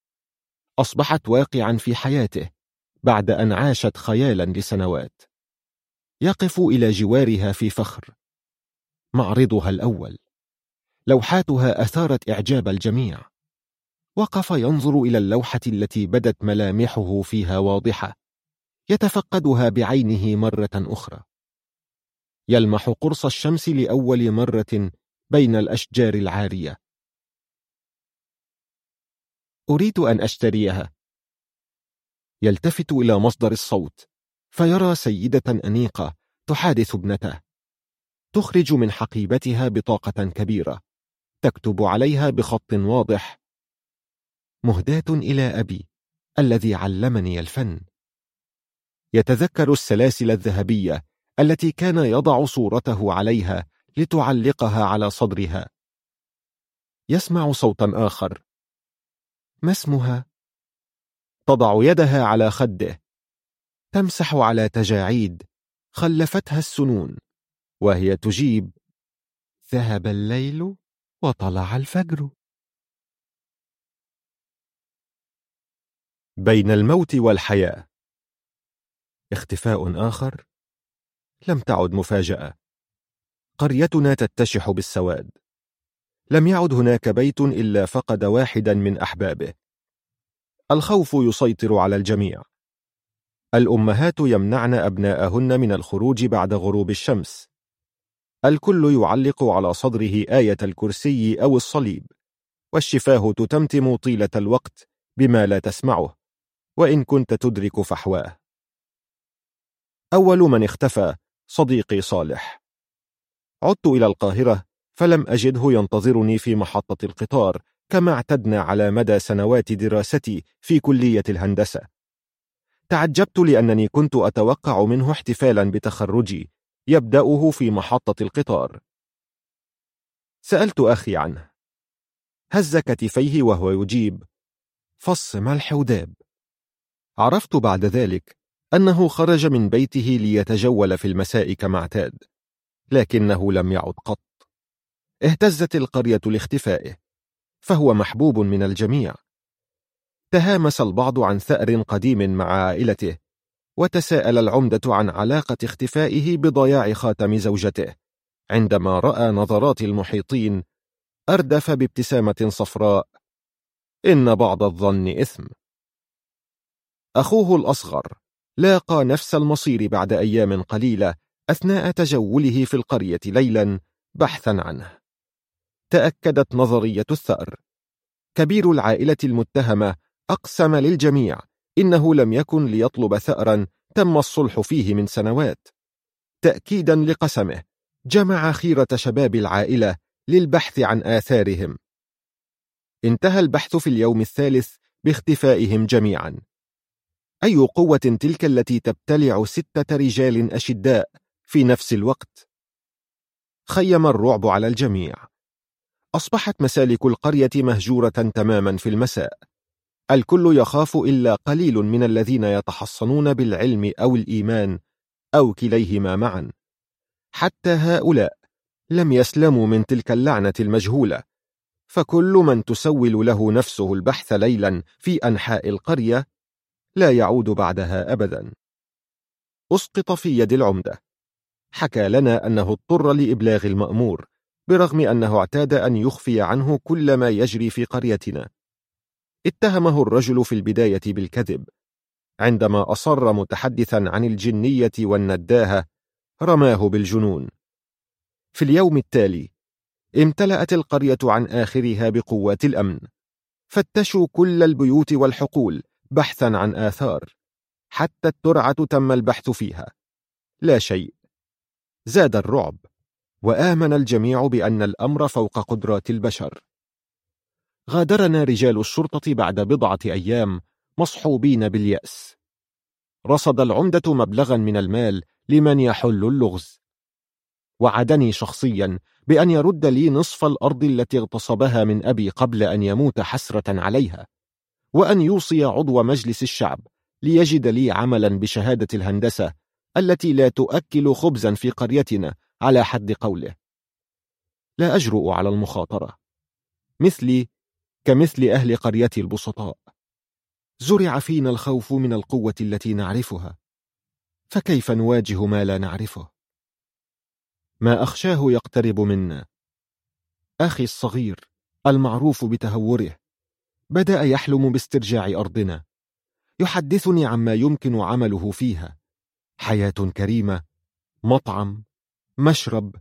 أصبحت واقعا في حياته بعد أن عاشت خيالا لسنوات. يقف إلى جوارها في فخر. معرضها الأول. لوحاتها أثارت إعجاب الجميع. وقف ينظر إلى اللوحة التي بدت ملامحه فيها واضحة. يتفقدها بعينه مرة أخرى. يلمح قرص الشمس لأول مرة بين الأشجار العارية. أريد أن أشتريها. يلتفت إلى مصدر الصوت فيرى سيدة أنيقة تحادث ابنته تخرج من حقيبتها بطاقة كبيرة. تكتب عليها بخط واضح. مهداة إلى أبي الذي علمني الفن. يتذكر السلاسل الذهبية التي كان يضع صورته عليها لتعلقها على صدرها. يسمع صوتا آخر. ما اسمها؟ تضع يدها على خده. تمسح على تجاعيد. خلفتها السنون. وهي تجيب. ذهب الليل وطلع الفجر. بين الموت والحياة. اختفاء آخر. لم تعد مفاجأة. قريتنا تتشح بالسواد. لم يعد هناك بيت إلا فقد واحدا من أحبابه. الخوف يسيطر على الجميع. الأمهات يمنعن أبناءهن من الخروج بعد غروب الشمس. الكل يعلق على صدره آية الكرسي أو الصليب. والشفاه تتمتم طيلة الوقت بما لا تسمعه. وإن كنت تدرك فحواه. أول من اختفى صديقي صالح. عدت إلى القاهرة فلم أجده ينتظرني في محطة القطار كما اعتدنا على مدى سنوات دراستي في كلية الهندسة. تعجبت لأنني كنت أتوقع منه احتفالا بتخرجي يبدأه في محطة القطار. سألت أخي عنه. هز كتفيه وهو يجيب. فص ملح وداب عرفت بعد ذلك أنه خرج من بيته ليتجول في المساء كما اعتاد. لكنه لم يعد قط. اهتزت القرية لاختفائه فهو محبوب من الجميع. تهامس البعض عن ثأر قديم مع عائلته وتساءل العمدة عن علاقة اختفائه بضياع خاتم زوجته عندما رأى نظرات المحيطين أردف بابتسامة صفراء إن بعض الظن إثم. أخوه الأصغر لاقى نفس المصير بعد أيام قليلة أثناء تجوله في القرية ليلا بحثا عنه. تأكدت نظرية الثأر. كبير العائلة المتهمة أقسم للجميع إنه لم يكن ليطلب ثأرا تم الصلح فيه من سنوات. تأكيدا لقسمه جمع خيرة شباب العائلة للبحث عن آثارهم. انتهى البحث في اليوم الثالث باختفائهم جميعا. أي قوة تلك التي تبتلع ستة رجال أشداء في نفس الوقت. خيم الرعب على الجميع. أصبحت مسالك القرية مهجورة تماما في المساء. الكل يخاف إلا قليل من الذين يتحصنون بالعلم أو الإيمان أو كليهما معا. حتى هؤلاء لم يسلموا من تلك اللعنة المجهولة. فكل من تسول له نفسه البحث ليلا في أنحاء القرية لا يعود بعدها أبدا. أسقط في يد العمدة. حكى لنا أنه اضطر لإبلاغ المأمور برغم أنه اعتاد أن يخفي عنه كل ما يجري في قريتنا. اتهمه الرجل في البداية بالكذب. عندما أصر متحدثا عن الجنية والنداهة رماه بالجنون. في اليوم التالي امتلأت القرية عن آخرها بقوات الأمن. فتشوا كل البيوت والحقول بحثا عن آثار. حتى الترعة تم البحث فيها. لا شيء. زاد الرعب وآمن الجميع بأن الأمر فوق قدرات البشر. غادرنا رجال الشرطة بعد بضعة أيام مصحوبين باليأس. رصد العمدة مبلغا من المال لمن يحل اللغز. وعدني شخصيا بأن يرد لي نصف الأرض التي اغتصبها من أبي قبل أن يموت حسرة عليها وأن يوصي عضو مجلس الشعب ليجد لي عملا بشهادة الهندسة التي لا تؤكل خبزا في قريتنا على حد قوله. لا أجرؤ على المخاطرة. مثلي كمثل أهل قريتي البسطاء. زرع فينا الخوف من القوة التي نعرفها. فكيف نواجه ما لا نعرفه؟ ما أخشاه يقترب منا. أخي الصغير المعروف بتهوره بدأ يحلم باسترجاع أرضنا. يحدثني عما يمكن عمله فيها. حياة كريمة مطعم مشرب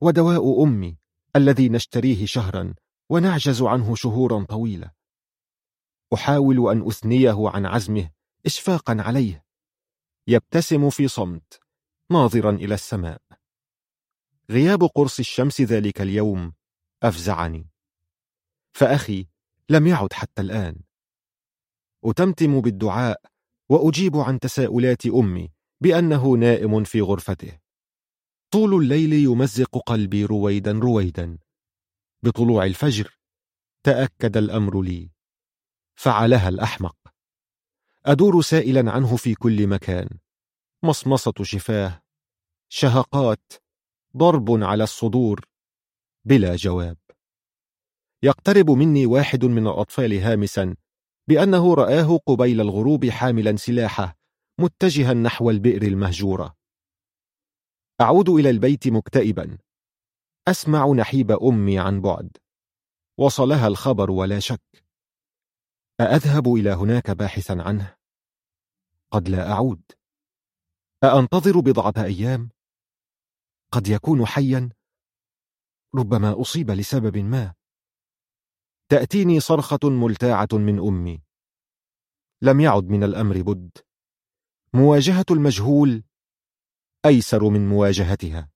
ودواء أمي الذي نشتريه شهرا ونعجز عنه شهورا طويلة. أحاول أن أثنيه عن عزمه إشفاقا عليه. يبتسم في صمت ناظرا إلى السماء. غياب قرص الشمس ذلك اليوم أفزعني. فأخي لم يعد حتى الآن. أتمتم بالدعاء وأجيب عن تساؤلات أمي بأنه نائم في غرفته. طول الليل يمزق قلبي رويدا رويدا. بطلوع الفجر تأكد الأمر لي. فعلها الأحمق. أدور سائلا عنه في كل مكان. مصمصة شفاه. شهقات. ضرب على الصدور. بلا جواب. يقترب مني واحد من الأطفال هامسا بأنه رآه قبيل الغروب حاملا سلاحه. متجها نحو البئر المهجورة. أعود إلى البيت مكتئبا. أسمع نحيب أمي عن بعد. وصلها الخبر ولا شك. أأذهب إلى هناك باحثا عنه؟ قد لا أعود. أأنتظر بضعة أيام؟ قد يكون حيا؟ ربما أصيب لسبب ما. تأتيني صرخة ملتاعة من أمي. لم يعد من الأمر بد. مواجهة المجهول أيسر من مواجهتها.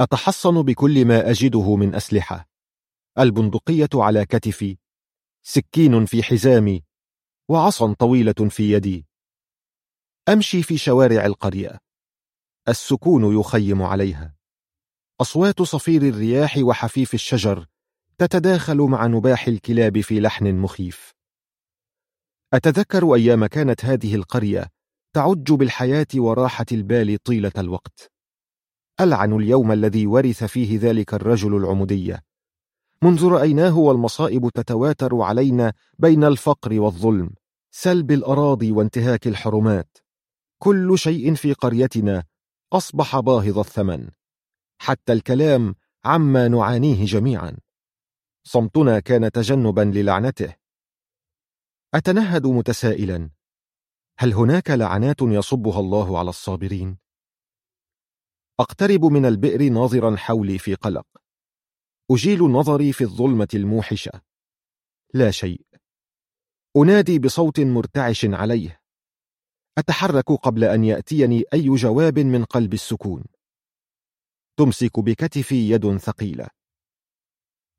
أتحصن بكل ما أجده من أسلحة. البندقية على كتفي. سكين في حزامي. وعصا طويلة في يدي. أمشي في شوارع القرية. السكون يخيم عليها. أصوات صفير الرياح وحفيف الشجر تتداخل مع نباح الكلاب في لحن مخيف. أتذكر أيام كانت هذه القرية تعج بالحياة وراحة البال طيلة الوقت. ألعن اليوم الذي ورث فيه ذلك الرجل العمودية. منذ رأيناه والمصائب تتواتر علينا بين الفقر والظلم سلب الأراضي وانتهاك الحرمات. كل شيء في قريتنا أصبح باهظ الثمن. حتى الكلام عما نعانيه جميعا. صمتنا كان تجنبا للعنته. أتنهد متسائلا. هل هناك لعنات يصبها الله على الصابرين؟ أقترب من البئر ناظرا حولي في قلق. أجيل نظري في الظلمة الموحشة. لا شيء. أنادي بصوت مرتعش عليه. أتحرك قبل أن يأتيني أي جواب من قلب السكون. تمسك بكتفي يد ثقيلة.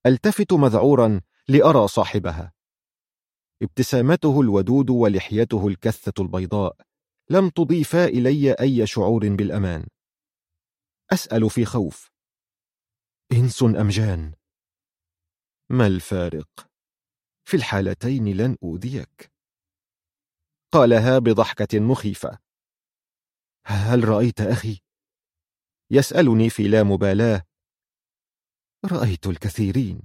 ألتفت مذعورا لأرى صاحبها. ابتسامته الودود ولحيته الكثة البيضاء لم تضيفا إلي أي شعور بالأمان أسأل في خوف إنس أم جان؟ ما الفارق؟ في الحالتين لن أوذيك قالها بضحكة مخيفة هل رأيت أخي؟ يسألني في لا مبالاة رأيت الكثيرين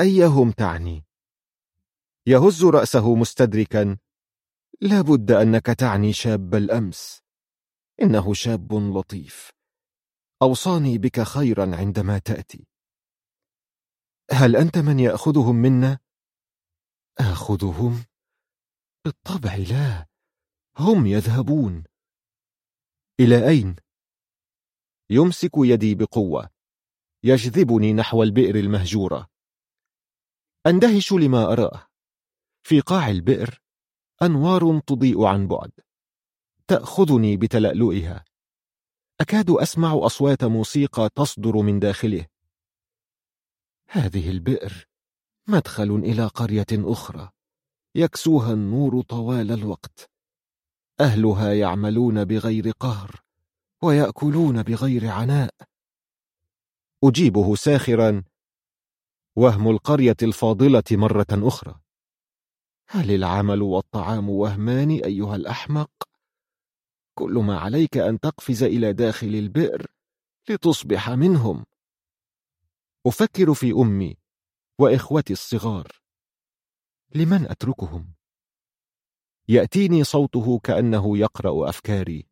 أيهم تعني؟ يهز رأسه مستدركا. لابد أنك تعني شاب الأمس. إنه شاب لطيف. أوصاني بك خيرا عندما تأتي. هل أنت من يأخذهم منا؟ آخذهم؟ بالطبع لا. هم يذهبون. إلى أين؟ يمسك يدي بقوة. يجذبني نحو البئر المهجورة. أندهش لما أراه. في قاع البئر أنوار تضيء عن بعد تأخذني بتلألؤها. أكاد أسمع أصوات موسيقى تصدر من داخله. هذه البئر مدخل إلى قرية أخرى يكسوها النور طوال الوقت. أهلها يعملون بغير قهر ويأكلون بغير عناء. أجيبه ساخرا. وهم القرية الفاضلة مرة أخرى. هل العمل والطعام وهمان أيها الأحمق؟ كل ما عليك أن تقفز إلى داخل البئر لتصبح منهم. أفكر في أمي وإخوتي الصغار. لمن أتركهم؟ يأتيني صوته كأنه يقرأ أفكاري.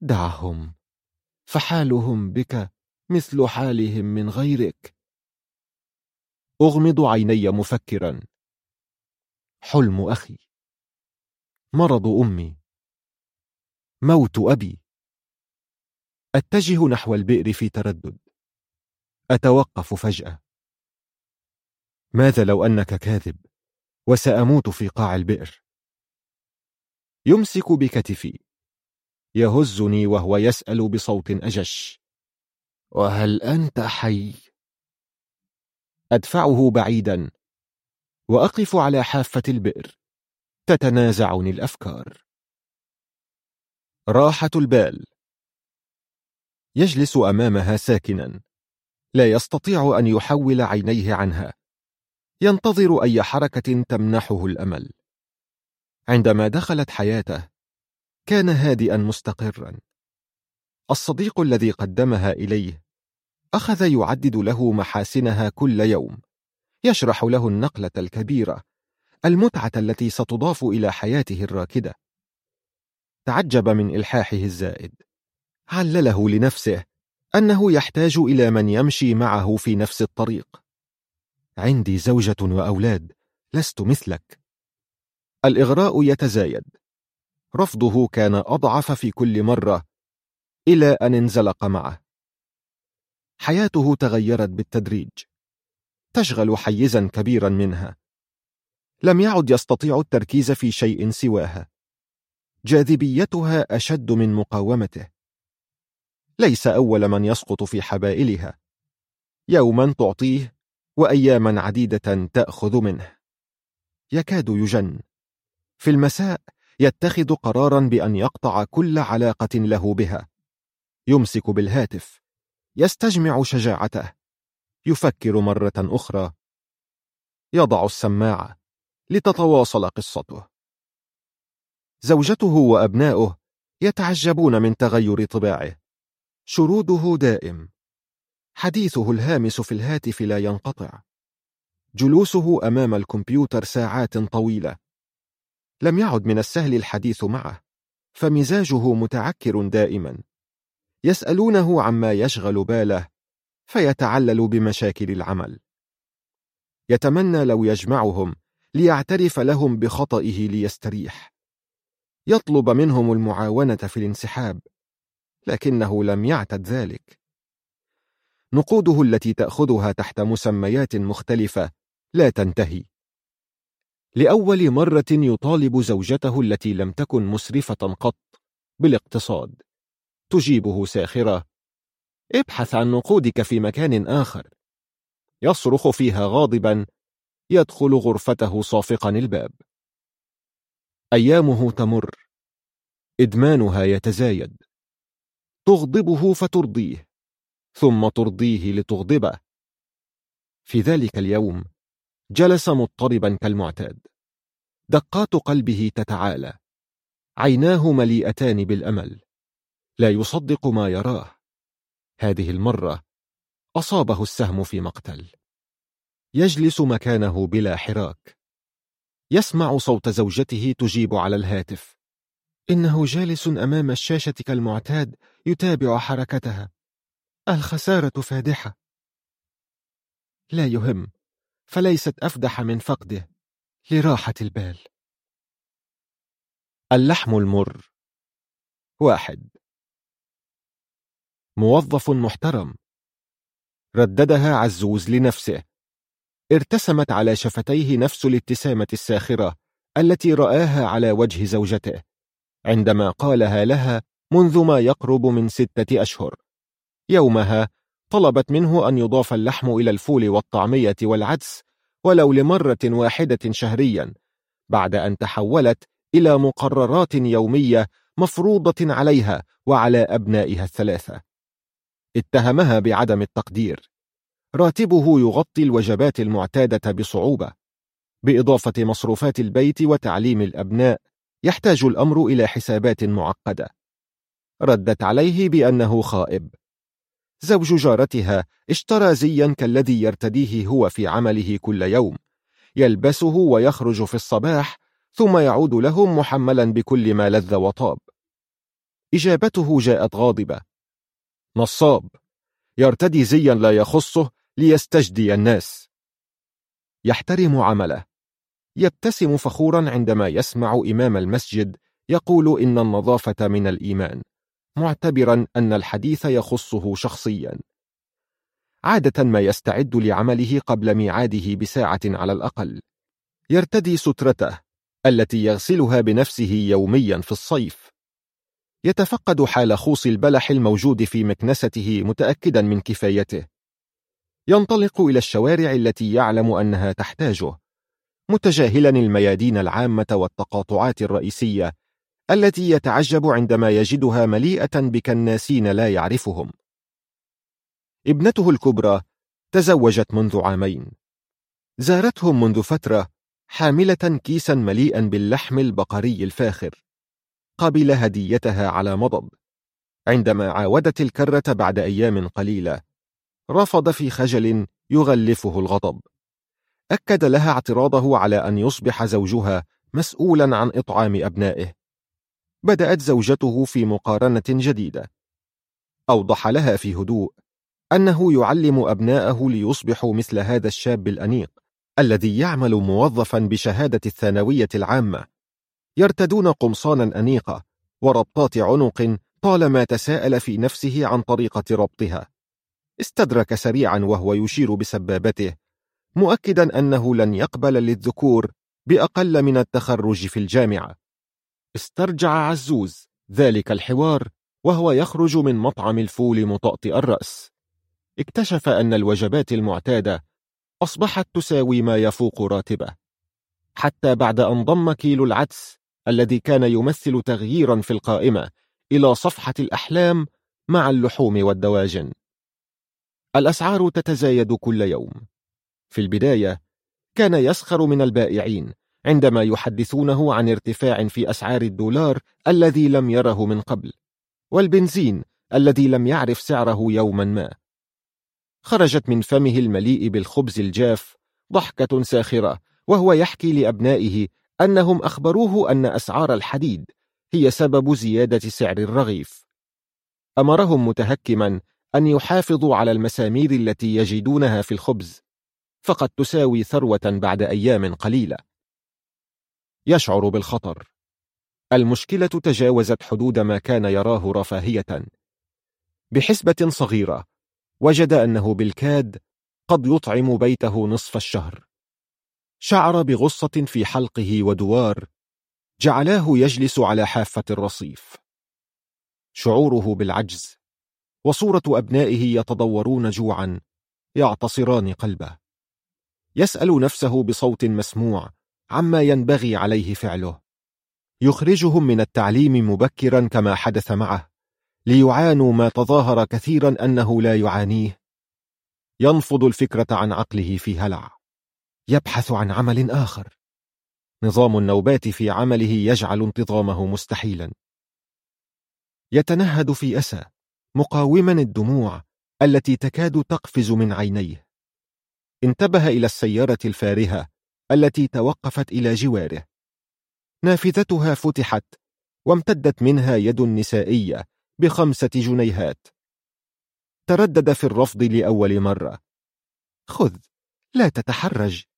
دعهم فحالهم بك مثل حالهم من غيرك. أغمض عيني مفكرا. حلم أخي. مرض أمي. موت أبي. أتجه نحو البئر في تردد. أتوقف فجأة. ماذا لو أنك كاذب؟ وسأموت في قاع البئر. يمسك بكتفي. يهزني وهو يسأل بصوت أجش. وهل أنت حي؟ أدفعه بعيدا. وأقف على حافة البئر. تتنازعني الأفكار. راحة البال. يجلس أمامها ساكنا. لا يستطيع أن يحول عينيه عنها. ينتظر أي حركة تمنحه الأمل. عندما دخلت حياته كان هادئا مستقرا. الصديق الذي قدمها إليه أخذ يعدد له محاسنها كل يوم. يشرح له النقلة الكبيرة المتعة التي ستضاف إلى حياته الراكدة. تعجب من إلحاحه الزائد. علله لنفسه أنه يحتاج إلى من يمشي معه في نفس الطريق. عندي زوجة وأولاد لست مثلك. الإغراء يتزايد. رفضه كان أضعف في كل مرة إلى أن انزلق معه. حياته تغيرت بالتدريج. تشغل حيزا كبيرا منها. لم يعد يستطيع التركيز في شيء سواها. جاذبيتها أشد من مقاومته. ليس أول من يسقط في حبائلها. يوما تعطيه وأياما عديدة تأخذ منه. يكاد يجن. في المساء يتخذ قرارا بأن يقطع كل علاقة له بها. يمسك بالهاتف. يستجمع شجاعته. يفكر مرة أخرى. يضع السماعة لتتواصل قصته. زوجته وأبناؤه يتعجبون من تغير طباعه. شروده دائم. حديثه الهامس في الهاتف لا ينقطع. جلوسه أمام الكمبيوتر ساعات طويلة. لم يعد من السهل الحديث معه. فمزاجه متعكر دائما. يسألونه عما يشغل باله. فيتعلل بمشاكل العمل. يتمنى لو يجمعهم ليعترف لهم بخطئه ليستريح. يطلب منهم المعاونة في الانسحاب لكنه لم يعتد ذلك. نقوده التي تأخذها تحت مسميات مختلفة لا تنتهي. لأول مرة يطالب زوجته التي لم تكن مسرفة قط بالاقتصاد. تجيبه ساخرة ابحث عن نقودك في مكان آخر. يصرخ فيها غاضبا يدخل غرفته صافقا الباب. أيامه تمر. إدمانها يتزايد. تغضبه فترضيه ثم ترضيه لتغضبه. في ذلك اليوم جلس مضطربا كالمعتاد. دقات قلبه تتعالى. عيناه مليئتان بالأمل. لا يصدق ما يراه. هذه المرة أصابه السهم في مقتل. يجلس مكانه بلا حراك. يسمع صوت زوجته تجيب على الهاتف. إنه جالس أمام الشاشة كالمعتاد يتابع حركتها. الخسارة فادحة. لا يهم فليست أفدح من فقده. لراحة البال. اللحم المر. واحد. موظف محترم. رددها عزوز لنفسه. ارتسمت على شفتيه نفس الابتسامة الساخرة التي رآها على وجه زوجته عندما قالها لها منذ ما يقرب من ستة أشهر. يومها طلبت منه أن يضاف اللحم إلى الفول والطعمية والعدس ولو لمرة واحدة شهريا بعد أن تحولت إلى مقررات يومية مفروضة عليها وعلى أبنائها الثلاثة. اتهمها بعدم التقدير. راتبه يغطي الوجبات المعتادة بصعوبة. بإضافة مصروفات البيت وتعليم الأبناء يحتاج الأمر إلى حسابات معقدة. ردت عليه بأنه خائب. زوج جارتها اشترى زيا كالذي يرتديه هو في عمله كل يوم. يلبسه ويخرج في الصباح ثم يعود لهم محملا بكل ما لذ وطاب. إجابته جاءت غاضبة. نصاب. يرتدي زيا لا يخصه ليستجدي الناس. يحترم عمله. يبتسم فخورا عندما يسمع إمام المسجد يقول إن النظافة من الإيمان معتبرا أن الحديث يخصه شخصيا. عادة ما يستعد لعمله قبل ميعاده بساعة على الأقل. يرتدي سترته التي يغسلها بنفسه يوميا في الصيف. يتفقد حال خوص البلح الموجود في مكنسته متأكدا من كفايته. ينطلق إلى الشوارع التي يعلم أنها تحتاجه. متجاهلا الميادين العامة والتقاطعات الرئيسية التي يتعجب عندما يجدها مليئة بكناسين لا يعرفهم. ابنته الكبرى تزوجت منذ عامين. زارتهم منذ فترة حاملة كيسا مليئا باللحم البقري الفاخر. قبل هديتها على مضض. عندما عاودت الكرة بعد أيام قليلة رفض في خجل يغلفه الغضب. أكد لها اعتراضه على أن يصبح زوجها مسؤولا عن إطعام أبنائه. بدأت زوجته في مقارنة جديدة. أوضح لها في هدوء أنه يعلم أبناءه ليصبحوا مثل هذا الشاب الأنيق الذي يعمل موظفا بشهادة الثانوية العامة. يرتدون قمصانا أنيقة وربطات عنق طالما تساءل في نفسه عن طريقة ربطها. استدرك سريعا وهو يشير بسبابته مؤكدا أنه لن يقبل للذكور بأقل من التخرج في الجامعة. استرجع عزوز ذلك الحوار وهو يخرج من مطعم الفول مطأطئ الرأس. اكتشف أن الوجبات المعتادة أصبحت تساوي ما يفوق راتبه. حتى بعد أن ضم كيلو العدس الذي كان يمثل تغييرا في القائمة إلى صفحة الأحلام مع اللحوم والدواجن. الأسعار تتزايد كل يوم. في البداية كان يسخر من البائعين عندما يحدثونه عن ارتفاع في أسعار الدولار الذي لم يره من قبل والبنزين الذي لم يعرف سعره يوما ما. خرجت من فمه المليء بالخبز الجاف ضحكة ساخرة وهو يحكي لأبنائه أنهم أخبروه أن أسعار الحديد هي سبب زيادة سعر الرغيف. أمرهم متهكما أن يحافظوا على المسامير التي يجدونها في الخبز فقد تساوي ثروة بعد أيام قليلة. يشعر بالخطر. المشكلة تجاوزت حدود ما كان يراه رفاهية. بحسبة صغيرة وجد أنه بالكاد قد يطعم بيته نصف الشهر. شعر بغصة في حلقه ودوار جعلاه يجلس على حافة الرصيف. شعوره بالعجز وصورة أبنائه يتضورون جوعا يعتصران قلبه. يسأل نفسه بصوت مسموع عما ينبغي عليه فعله. يخرجهم من التعليم مبكرا كما حدث معه ليعانوا ما تظاهر كثيرا أنه لا يعانيه. ينفض الفكرة عن عقله في هلع. يبحث عن عمل آخر. نظام النوبات في عمله يجعل انتظامه مستحيلا. يتنهد في أسى مقاوما الدموع التي تكاد تقفز من عينيه. انتبه إلى السيارة الفارهة التي توقفت إلى جواره. نافذتها فتحت وامتدت منها يد نسائية بخمسة جنيهات. تردد في الرفض لأول مرة. خذ لا تتحرج.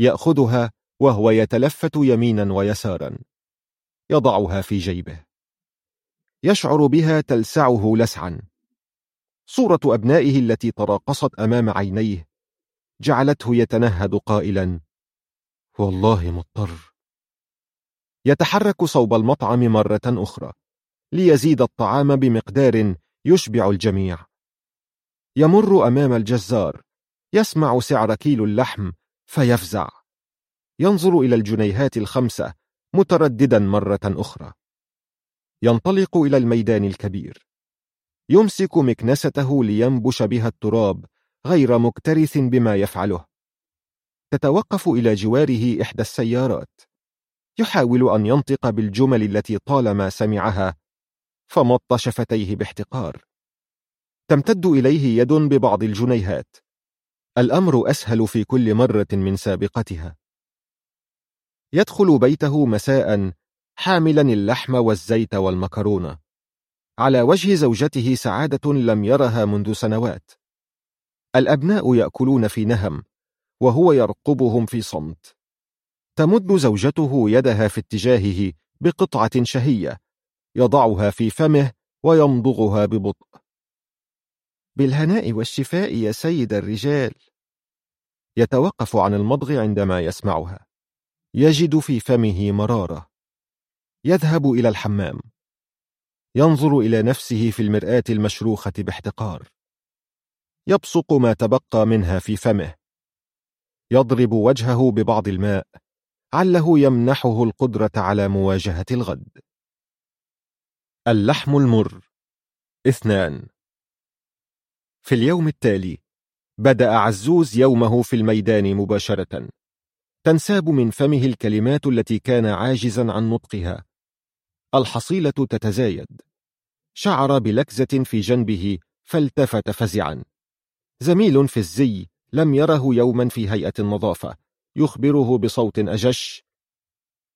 يأخذها وهو يتلفت يمينا ويسارا. يضعها في جيبه. يشعر بها تلسعه لسعا. صورة أبنائه التي تراقصت أمام عينيه جعلته يتنهد قائلا والله مضطر. يتحرك صوب المطعم مرة أخرى ليزيد الطعام بمقدار يشبع الجميع. يمر أمام الجزار يسمع سعر كيلو اللحم فيفزع. ينظر إلى الجنيهات الخمسة مترددا مرة أخرى. ينطلق إلى الميدان الكبير. يمسك مكنسته لينبش بها التراب غير مكترث بما يفعله. تتوقف إلى جواره إحدى السيارات. يحاول أن ينطق بالجمل التي طالما سمعها فمط شفتيه باحتقار. تمتد إليه يد ببعض الجنيهات. الأمر أسهل في كل مرة من سابقتها. يدخل بيته مساء حاملا اللحم والزيت والمكرونة. على وجه زوجته سعادة لم يرها منذ سنوات. الأبناء يأكلون في نهم وهو يرقبهم في صمت. تمد زوجته يدها في اتجاهه بقطعة شهية يضعها في فمه ويمضغها ببطء. بالهناء والشفاء يا سيد الرجال. يتوقف عن المضغ عندما يسمعها. يجد في فمه مرارة. يذهب إلى الحمام. ينظر إلى نفسه في المرآة المشروخة باحتقار. يبصق ما تبقى منها في فمه. يضرب وجهه ببعض الماء. عله يمنحه القدرة على مواجهة الغد. اللحم المر. اثنان. في اليوم التالي. بدأ عزوز يومه في الميدان مباشرة. تنساب من فمه الكلمات التي كان عاجزا عن نطقها. الحصيلة تتزايد. شعر بلكزة في جنبه فالتفت فزعا. زميل في الزي لم يره يوما في هيئة النظافة. يخبره بصوت أجش.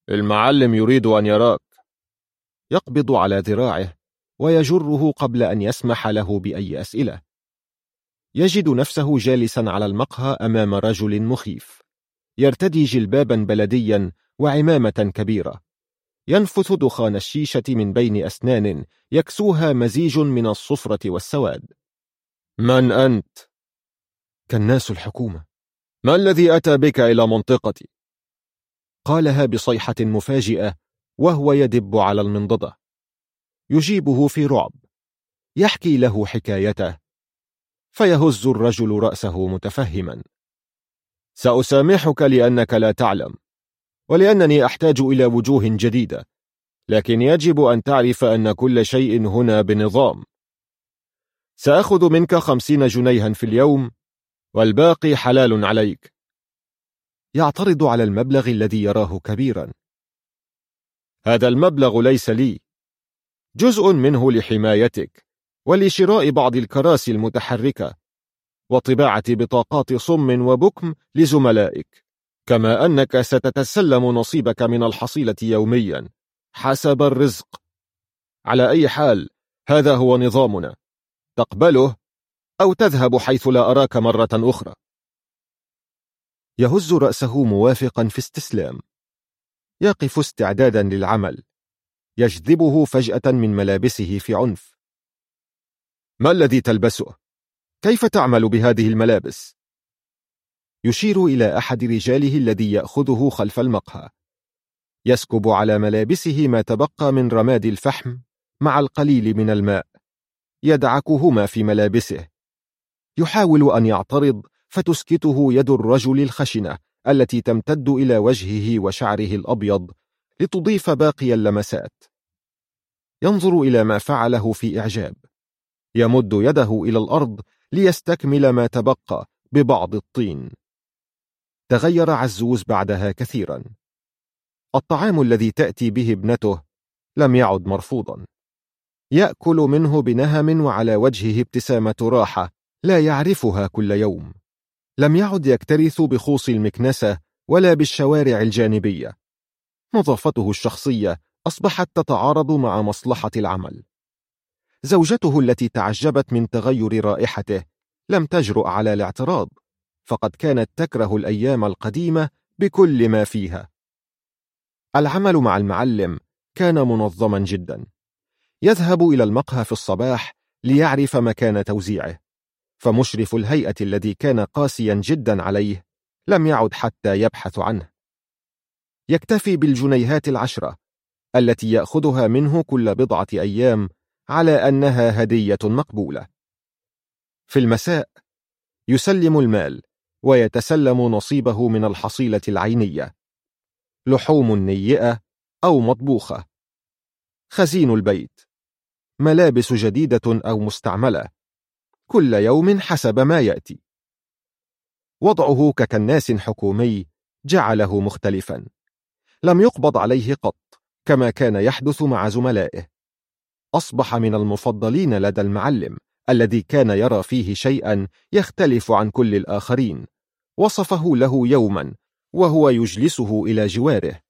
المعلم يريد أن يراك. يقبض على ذراعه ويجره قبل أن يسمح له بأي أسئلة. يجد نفسه جالسا على المقهى أمام رجل مخيف. يرتدي جلبابا بلديا وعمامة كبيرة. ينفث دخان الشيشة من بين أسنان يكسوها مزيج من الصفرة والسواد. من أنت؟ كالناس الحكومة. ما الذي أتى بك إلى منطقتي؟ قالها بصيحة مفاجئة وهو يدب على المنضدة. يجيبه في رعب. يحكي له حكايته. فيهز الرجل رأسه متفهما. سأسامحك لأنك لا تعلم ولأنني أحتاج إلى وجوه جديدة لكن يجب أن تعرف أن كل شيء هنا بنظام. سأخذ منك خمسين جنيها في اليوم والباقي حلال عليك. يعترض على المبلغ الذي يراه كبيرا. هذا المبلغ ليس لي. جزء منه لحمايتك. ولشراء بعض الكراسي المتحركة وطباعة بطاقات صم وبكم لزملائك. كما أنك ستتسلم نصيبك من الحصيلة يوميا حسب الرزق. على أي حال هذا هو نظامنا. تقبله أو تذهب حيث لا أراك مرة أخرى. يهز رأسه موافقا في استسلام. يقف استعدادا للعمل. يجذبه فجأة من ملابسه في عنف. ما الذي تلبسه؟ كيف تعمل بهذه الملابس؟ يشير إلى أحد رجاله الذي يأخذه خلف المقهى. يسكب على ملابسه ما تبقى من رماد الفحم مع القليل من الماء. يدعكهما في ملابسه. يحاول أن يعترض فتسكته يد الرجل الخشنة التي تمتد إلى وجهه وشعره الأبيض لتضيف باقي اللمسات. ينظر إلى ما فعله في إعجاب. يمد يده إلى الأرض ليستكمل ما تبقى ببعض الطين. تغير عزوز بعدها كثيرا. الطعام الذي تأتي به ابنته لم يعد مرفوضا. يأكل منه بنهم وعلى وجهه ابتسامة راحة لا يعرفها كل يوم. لم يعد يكترث بخوص المكنسة ولا بالشوارع الجانبية. نظافته الشخصية أصبحت تتعارض مع مصلحة العمل. زوجته التي تعجبت من تغير رائحته لم تجرؤ على الاعتراض فقد كانت تكره الأيام القديمة بكل ما فيها. العمل مع المعلم كان منظما جدا. يذهب إلى المقهى في الصباح ليعرف مكان توزيعه فمشرف الهيئة الذي كان قاسيا جدا عليه لم يعد حتى يبحث عنه. يكتفي بالجنيهات العشرة التي يأخذها منه كل بضعة أيام على أنها هدية مقبولة. في المساء يسلم المال ويتسلم نصيبه من الحصيلة العينية. لحوم نيئة أو مطبوخة. خزين البيت. ملابس جديدة أو مستعملة. كل يوم حسب ما يأتي. وضعه ككناس حكومي جعله مختلفا. لم يقبض عليه قط كما كان يحدث مع زملائه. أصبح من المفضلين لدى المعلم الذي كان يرى فيه شيئا يختلف عن كل الآخرين. وصفه له يوما وهو يجلسه إلى جواره.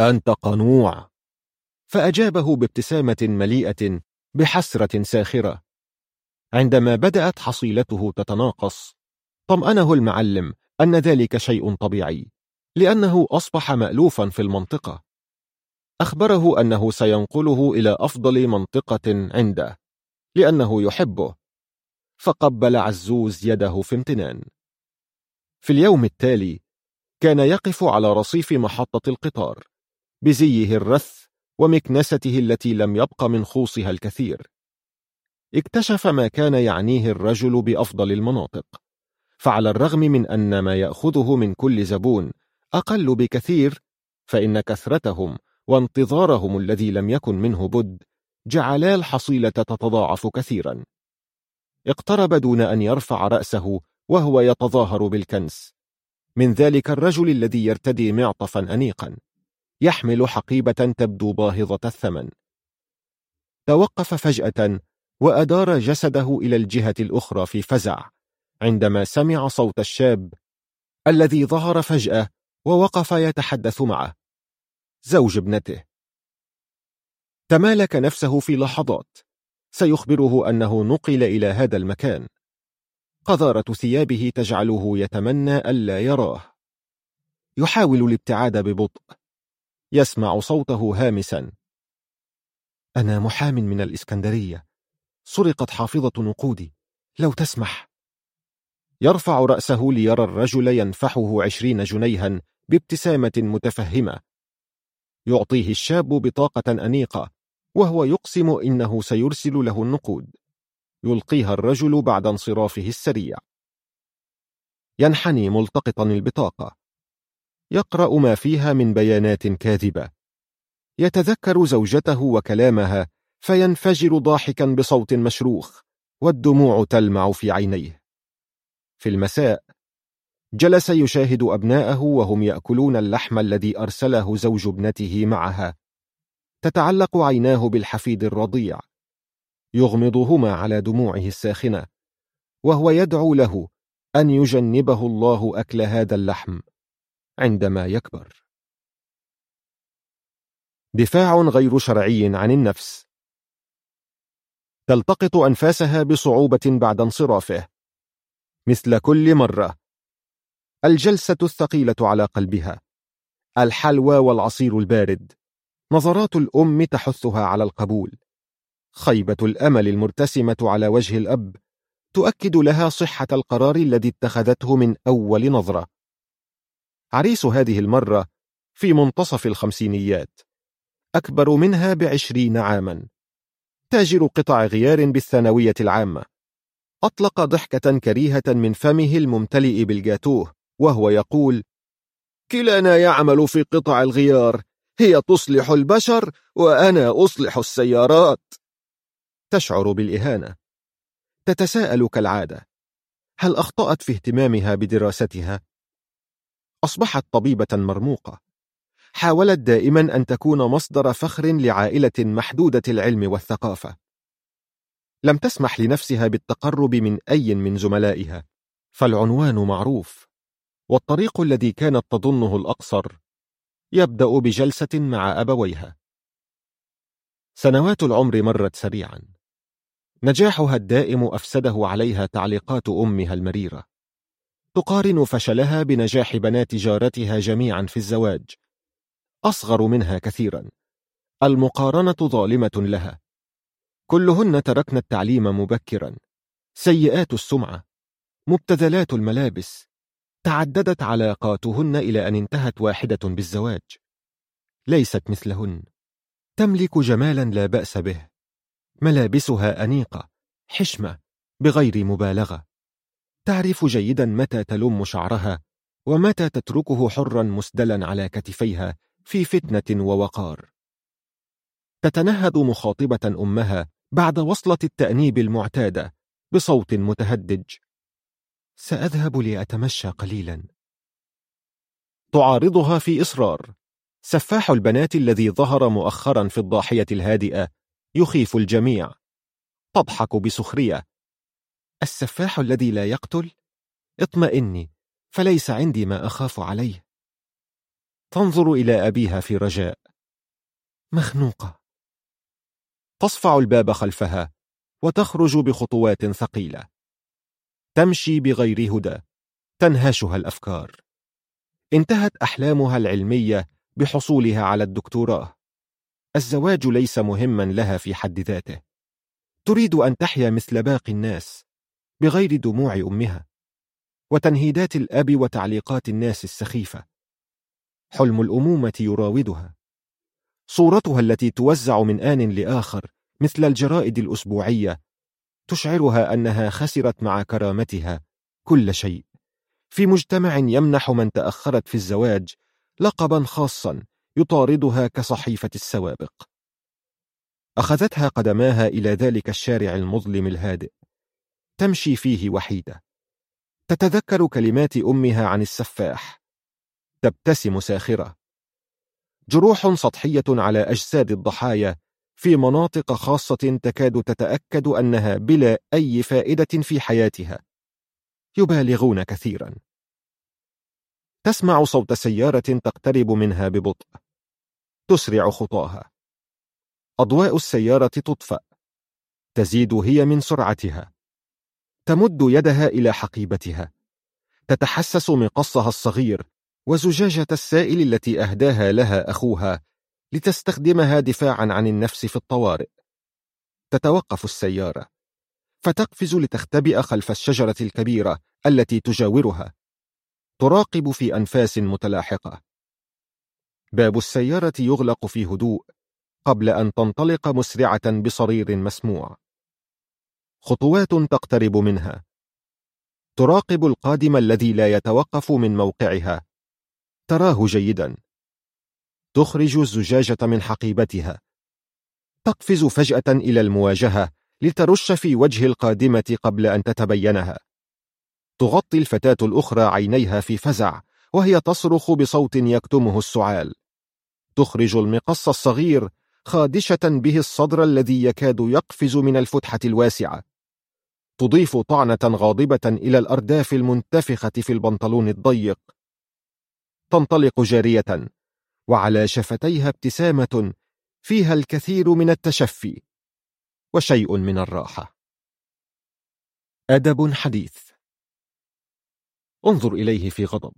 أنت قنوع. فأجابه بابتسامة مليئة بحسرة ساخرة. عندما بدأت حصيلته تتناقص طمأنه المعلم أن ذلك شيء طبيعي لأنه أصبح مألوفا في المنطقة. أخبره أنه سينقله إلى أفضل منطقة عنده لأنه يحبه. فقبل عزوز يده في امتنان. في اليوم التالي كان يقف على رصيف محطة القطار بزيه الرث ومكنسته التي لم يبق من خوصها الكثير. اكتشف ما كان يعنيه الرجل بأفضل المناطق فعلى الرغم من أن ما يأخذه من كل زبون أقل بكثير فإن كثرتهم وانتظارهم الذي لم يكن منه بد جعلا الحصيلة تتضاعف كثيرا. اقترب دون أن يرفع رأسه وهو يتظاهر بالكنس. من ذلك الرجل الذي يرتدي معطفا أنيقا. يحمل حقيبة تبدو باهظة الثمن. توقف فجأة وأدار جسده إلى الجهة الأخرى في فزع عندما سمع صوت الشاب الذي ظهر فجأة ووقف يتحدث معه. زوج ابنته. تمالك نفسه في لحظات. سيخبره أنه نقل إلى هذا المكان. قذارة ثيابه تجعله يتمنى ألا يراه. يحاول الابتعاد ببطء. يسمع صوته هامسا. أنا محام من الإسكندرية. سرقت حافظة نقودي. لو تسمح. يرفع رأسه ليرى الرجل ينفحه عشرين جنيها بابتسامة متفهمة. يعطيه الشاب بطاقة أنيقة وهو يقسم إنه سيرسل له النقود. يلقيها الرجل بعد انصرافه السريع. ينحني ملتقطا البطاقة. يقرأ ما فيها من بيانات كاذبة. يتذكر زوجته وكلامها فينفجر ضاحكا بصوت مشروخ والدموع تلمع في عينيه. في المساء جلس يشاهد أبناءه وهم يأكلون اللحم الذي أرسله زوج ابنته معها. تتعلق عيناه بالحفيد الرضيع. يغمضهما على دموعه الساخنة. وهو يدعو له أن يجنبه الله أكل هذا اللحم عندما يكبر. دفاع غير شرعي عن النفس. تلتقط أنفاسها بصعوبة بعد انصرافه. مثل كل مرة. الجلسة الثقيلة على قلبها. الحلوى والعصير البارد. نظرات الأم تحثها على القبول. خيبة الأمل المرتسمة على وجه الأب تؤكد لها صحة القرار الذي اتخذته من أول نظرة. عريس هذه المرة في منتصف الخمسينيات. أكبر منها بعشرين عاما. تاجر قطع غيار بالثانوية العامة. أطلق ضحكة كريهة من فمه الممتلئ بالجاتوه. وهو يقول كلانا يعمل في قطع الغيار هي تصلح البشر وأنا أصلح السيارات. تشعر بالإهانة. تتساءل كالعادة هل أخطأت في اهتمامها بدراستها؟ أصبحت طبيبة مرموقة. حاولت دائما أن تكون مصدر فخر لعائلة محدودة العلم والثقافة. لم تسمح لنفسها بالتقرب من أي من زملائها فالعنوان معروف. والطريق الذي كانت تظنه الأقصر يبدأ بجلسة مع أبويها. سنوات العمر مرت سريعا. نجاحها الدائم أفسده عليها تعليقات أمها المريرة. تقارن فشلها بنجاح بنات جارتها جميعا في الزواج. أصغر منها كثيرا. المقارنة ظالمة لها. كلهن تركن التعليم مبكرا. سيئات السمعة. مبتذلات الملابس. تعددت علاقاتهن إلى أن انتهت واحدة بالزواج. ليست مثلهن. تملك جمالا لا بأس به. ملابسها أنيقة. حشمة. بغير مبالغة. تعرف جيدا متى تلم شعرها ومتى تتركه حرا مسدلا على كتفيها في فتنة ووقار. تتنهد مخاطبة أمها بعد وصلة التأنيب المعتادة بصوت متهدج. سأذهب لأتمشى قليلا. تعارضها في إصرار. سفاح البنات الذي ظهر مؤخرا في الضاحية الهادئة يخيف الجميع. تضحك بسخرية. السفاح الذي لا يقتل؟ اطمئني فليس عندي ما أخاف عليه. تنظر إلى أبيها في رجاء. مخنوقة. تصفع الباب خلفها وتخرج بخطوات ثقيلة. تمشي بغير هدى تنهشها الأفكار. انتهت أحلامها العلمية بحصولها على الدكتوراه. الزواج ليس مهما لها في حد ذاته. تريد أن تحيا مثل باقي الناس بغير دموع أمها وتنهيدات الأب وتعليقات الناس السخيفة. حلم الأمومة يراودها. صورتها التي توزع من آن لآخر مثل الجرائد الأسبوعية تشعرها أنها خسرت مع كرامتها كل شيء. في مجتمع يمنح من تأخرت في الزواج لقبا خاصا يطاردها كصحيفة السوابق. أخذتها قدماها إلى ذلك الشارع المظلم الهادئ. تمشي فيه وحيدة. تتذكر كلمات أمها عن السفاح. تبتسم ساخرة. جروح سطحية على أجساد الضحايا في مناطق خاصة تكاد تتأكد أنها بلا أي فائدة في حياتها. يبالغون كثيرا. تسمع صوت سيارة تقترب منها ببطء. تسرع خطاها. أضواء السيارة تطفأ. تزيد هي من سرعتها. تمد يدها إلى حقيبتها. تتحسس مقصها الصغير وزجاجة السائل التي أهداها لها أخوها لتستخدمها دفاعا عن النفس في الطوارئ. تتوقف السيارة. فتقفز لتختبئ خلف الشجرة الكبيرة التي تجاورها. تراقب في أنفاس متلاحقة. باب السيارة يغلق في هدوء قبل أن تنطلق مسرعة بصرير مسموع. خطوات تقترب منها. تراقب القادم الذي لا يتوقف من موقعها. تراه جيدا. تخرج الزجاجة من حقيبتها. تقفز فجأة إلى المواجهة لترش في وجه القادمة قبل أن تتبينها. تغطي الفتاة الأخرى عينيها في فزع وهي تصرخ بصوت يكتمه السعال. تخرج المقص الصغير خادشة به الصدر الذي يكاد يقفز من الفتحة الواسعة. تضيف طعنة غاضبة إلى الأرداف المنتفخة في البنطلون الضيق. تنطلق جارية. وعلى شفتيها ابتسامة فيها الكثير من التشفي وشيء من الراحة. أدب حديث. انظر إليه في غضب.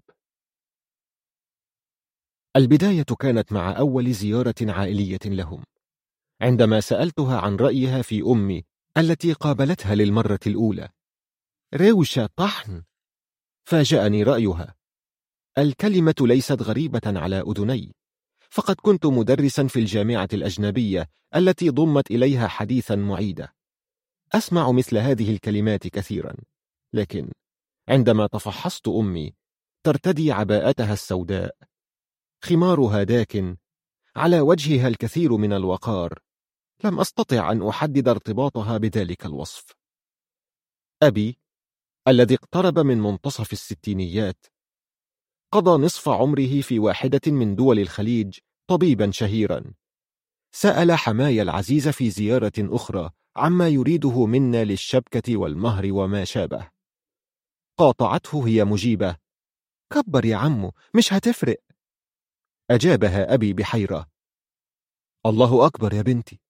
البداية كانت مع أول زيارة عائلية لهم. عندما سألتها عن رأيها في أمي التي قابلتها للمرة الأولى. روشة طحن. فاجأني رأيها. الكلمة ليست غريبة على أذني. فقد كنت مدرسا في الجامعة الأجنبية التي ضمت إليها حديثا معيدة. أسمع مثل هذه الكلمات كثيرا. لكن عندما تفحصت أمي ترتدي عباءتها السوداء. خمارها داكن على وجهها الكثير من الوقار. لم أستطع أن أحدد ارتباطها بذلك الوصف. أبي الذي اقترب من منتصف الستينيات قضى نصف عمره في واحدة من دول الخليج طبيبا شهيرا. سأل حماي العزيز في زيارة أخرى عما يريده منا للشبكة والمهر وما شابه. قاطعته هي مجيبة. كبر يا عمو مش هتفرق. أجابها أبي بحيرة. الله أكبر يا بنتي.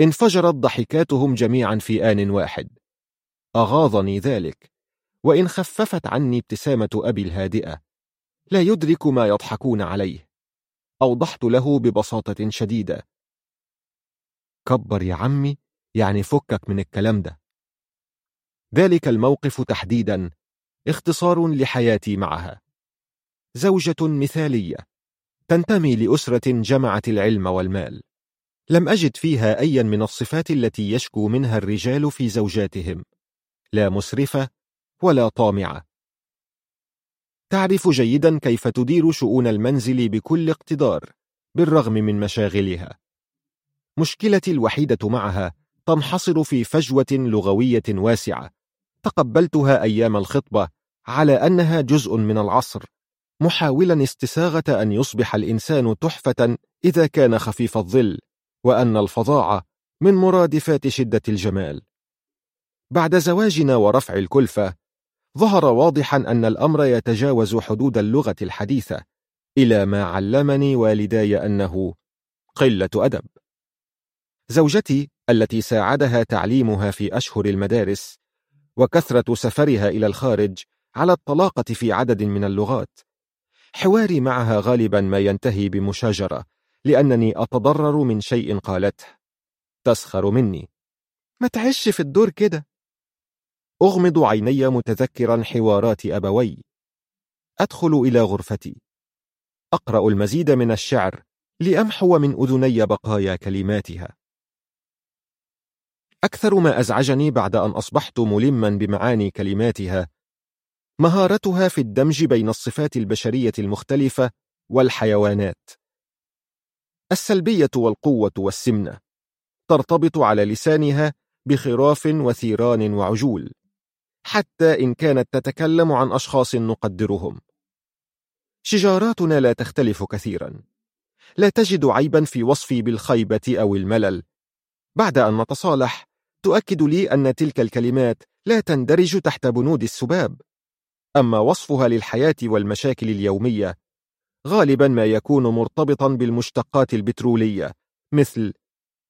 انفجرت ضحكاتهم جميعا في آن واحد. أغاظني ذلك وإن خففت عني ابتسامة أبي الهادئة. لا يدرك ما يضحكون عليه. أوضحت له ببساطة شديدة. كبر يا عمي يعني فكك من الكلام ده. ذلك الموقف تحديدا اختصار لحياتي معها. زوجة مثالية تنتمي لأسرة جمعت العلم والمال. لم أجد فيها أيا من الصفات التي يشكو منها الرجال في زوجاتهم. لا مسرفة ولا طامعة. تعرف جيدا كيف تدير شؤون المنزل بكل اقتدار بالرغم من مشاغلها. مشكلتي الوحيدة معها تنحصر في فجوة لغوية واسعة. تقبلتها أيام الخطبة على أنها جزء من العصر محاولا استساغة أن يصبح الإنسان تحفة إذا كان خفيف الظل وأن الفظاعة من مرادفات شدة الجمال. بعد زواجنا ورفع الكلفة ظهر واضحا أن الأمر يتجاوز حدود اللغة الحديثة إلى ما علمني والداي أنه قلة أدب. زوجتي التي ساعدها تعليمها في أشهر المدارس وكثرة سفرها إلى الخارج على الطلاقة في عدد من اللغات. حواري معها غالبا ما ينتهي بمشاجرة لأنني أتضرر من شيء قالته. تسخر مني. ما تعش في الدور كده. أغمض عيني متذكرا حوارات أبوي. أدخل إلى غرفتي. أقرأ المزيد من الشعر لأمحو من أذني بقايا كلماتها. أكثر ما أزعجني بعد أن أصبحت ملما بمعاني كلماتها مهارتها في الدمج بين الصفات البشرية المختلفة والحيوانات. السلبية والقوة والسمنة ترتبط على لسانها بخراف وثيران وعجول. حتى إن كانت تتكلم عن أشخاص نقدرهم. شجاراتنا لا تختلف كثيرا. لا تجد عيبا في وصفي بالخيبة أو الملل. بعد أن نتصالح تؤكد لي أن تلك الكلمات لا تندرج تحت بنود السباب. أما وصفها للحياة والمشاكل اليومية غالبا ما يكون مرتبطا بالمشتقات البترولية مثل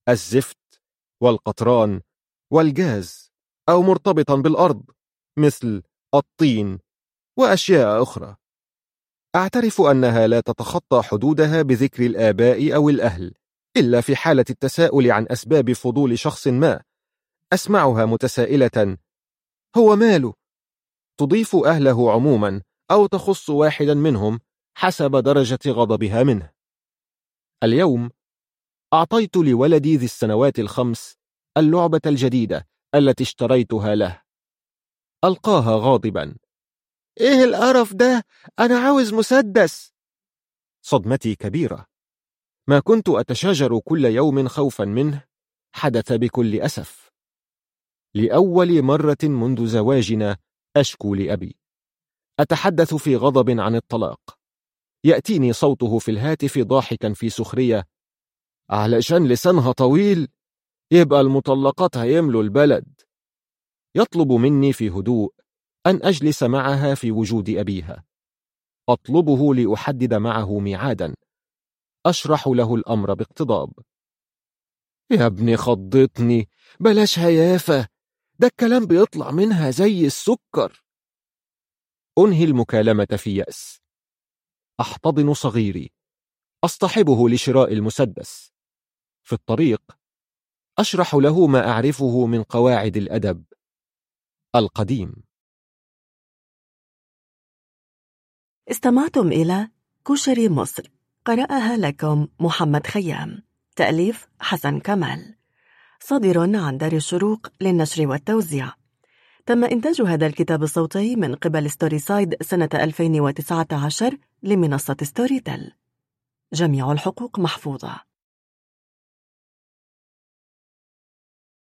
الزفت والقطران والجاز أو مرتبطا بالأرض. مثل الطين وأشياء أخرى. أعترف أنها لا تتخطى حدودها بذكر الآباء أو الأهل إلا في حالة التساؤل عن أسباب فضول شخص ما. أسمعها متسائلة. هو ماله؟ تضيف أهله عموما أو تخص واحدا منهم حسب درجة غضبها منه. اليوم أعطيت لولدي ذي السنوات الخمس اللعبة الجديدة التي اشتريتها له. ألقاها غاضبا. إيه القرف ده؟ أنا عاوز مسدس. صدمتي كبيرة. ما كنت أتشاجر كل يوم خوفا منه. حدث بكل أسف. لأول مرة منذ زواجنا أشكو لأبي. أتحدث في غضب عن الطلاق. يأتيني صوته في الهاتف ضاحكا في سخرية. علشان لسانها طويل يبقى المطلقات هيملوا البلد. يطلب مني في هدوء أن أجلس معها في وجود أبيها. أطلبه لأحدد معه ميعادا. أشرح له الأمر باقتضاب. يا ابني خضتني بلاش هيافة. ده الكلام بيطلع منها زي السكر. أنهي المكالمة في يأس. أحتضن صغيري. أصطحبه لشراء المسدس. في الطريق. أشرح له ما أعرفه من قواعد الأدب. القديم. استمعتم إلى كشري مصر. قرأها لكم محمد خيام. تأليف حسن كمال. صادر عن دار الشروق للنشر والتوزيع. تم إنتاج هذا الكتاب الصوتي من قبل Storyside سنة 2019 لمنصة Storytel جميع الحقوق محفوظة.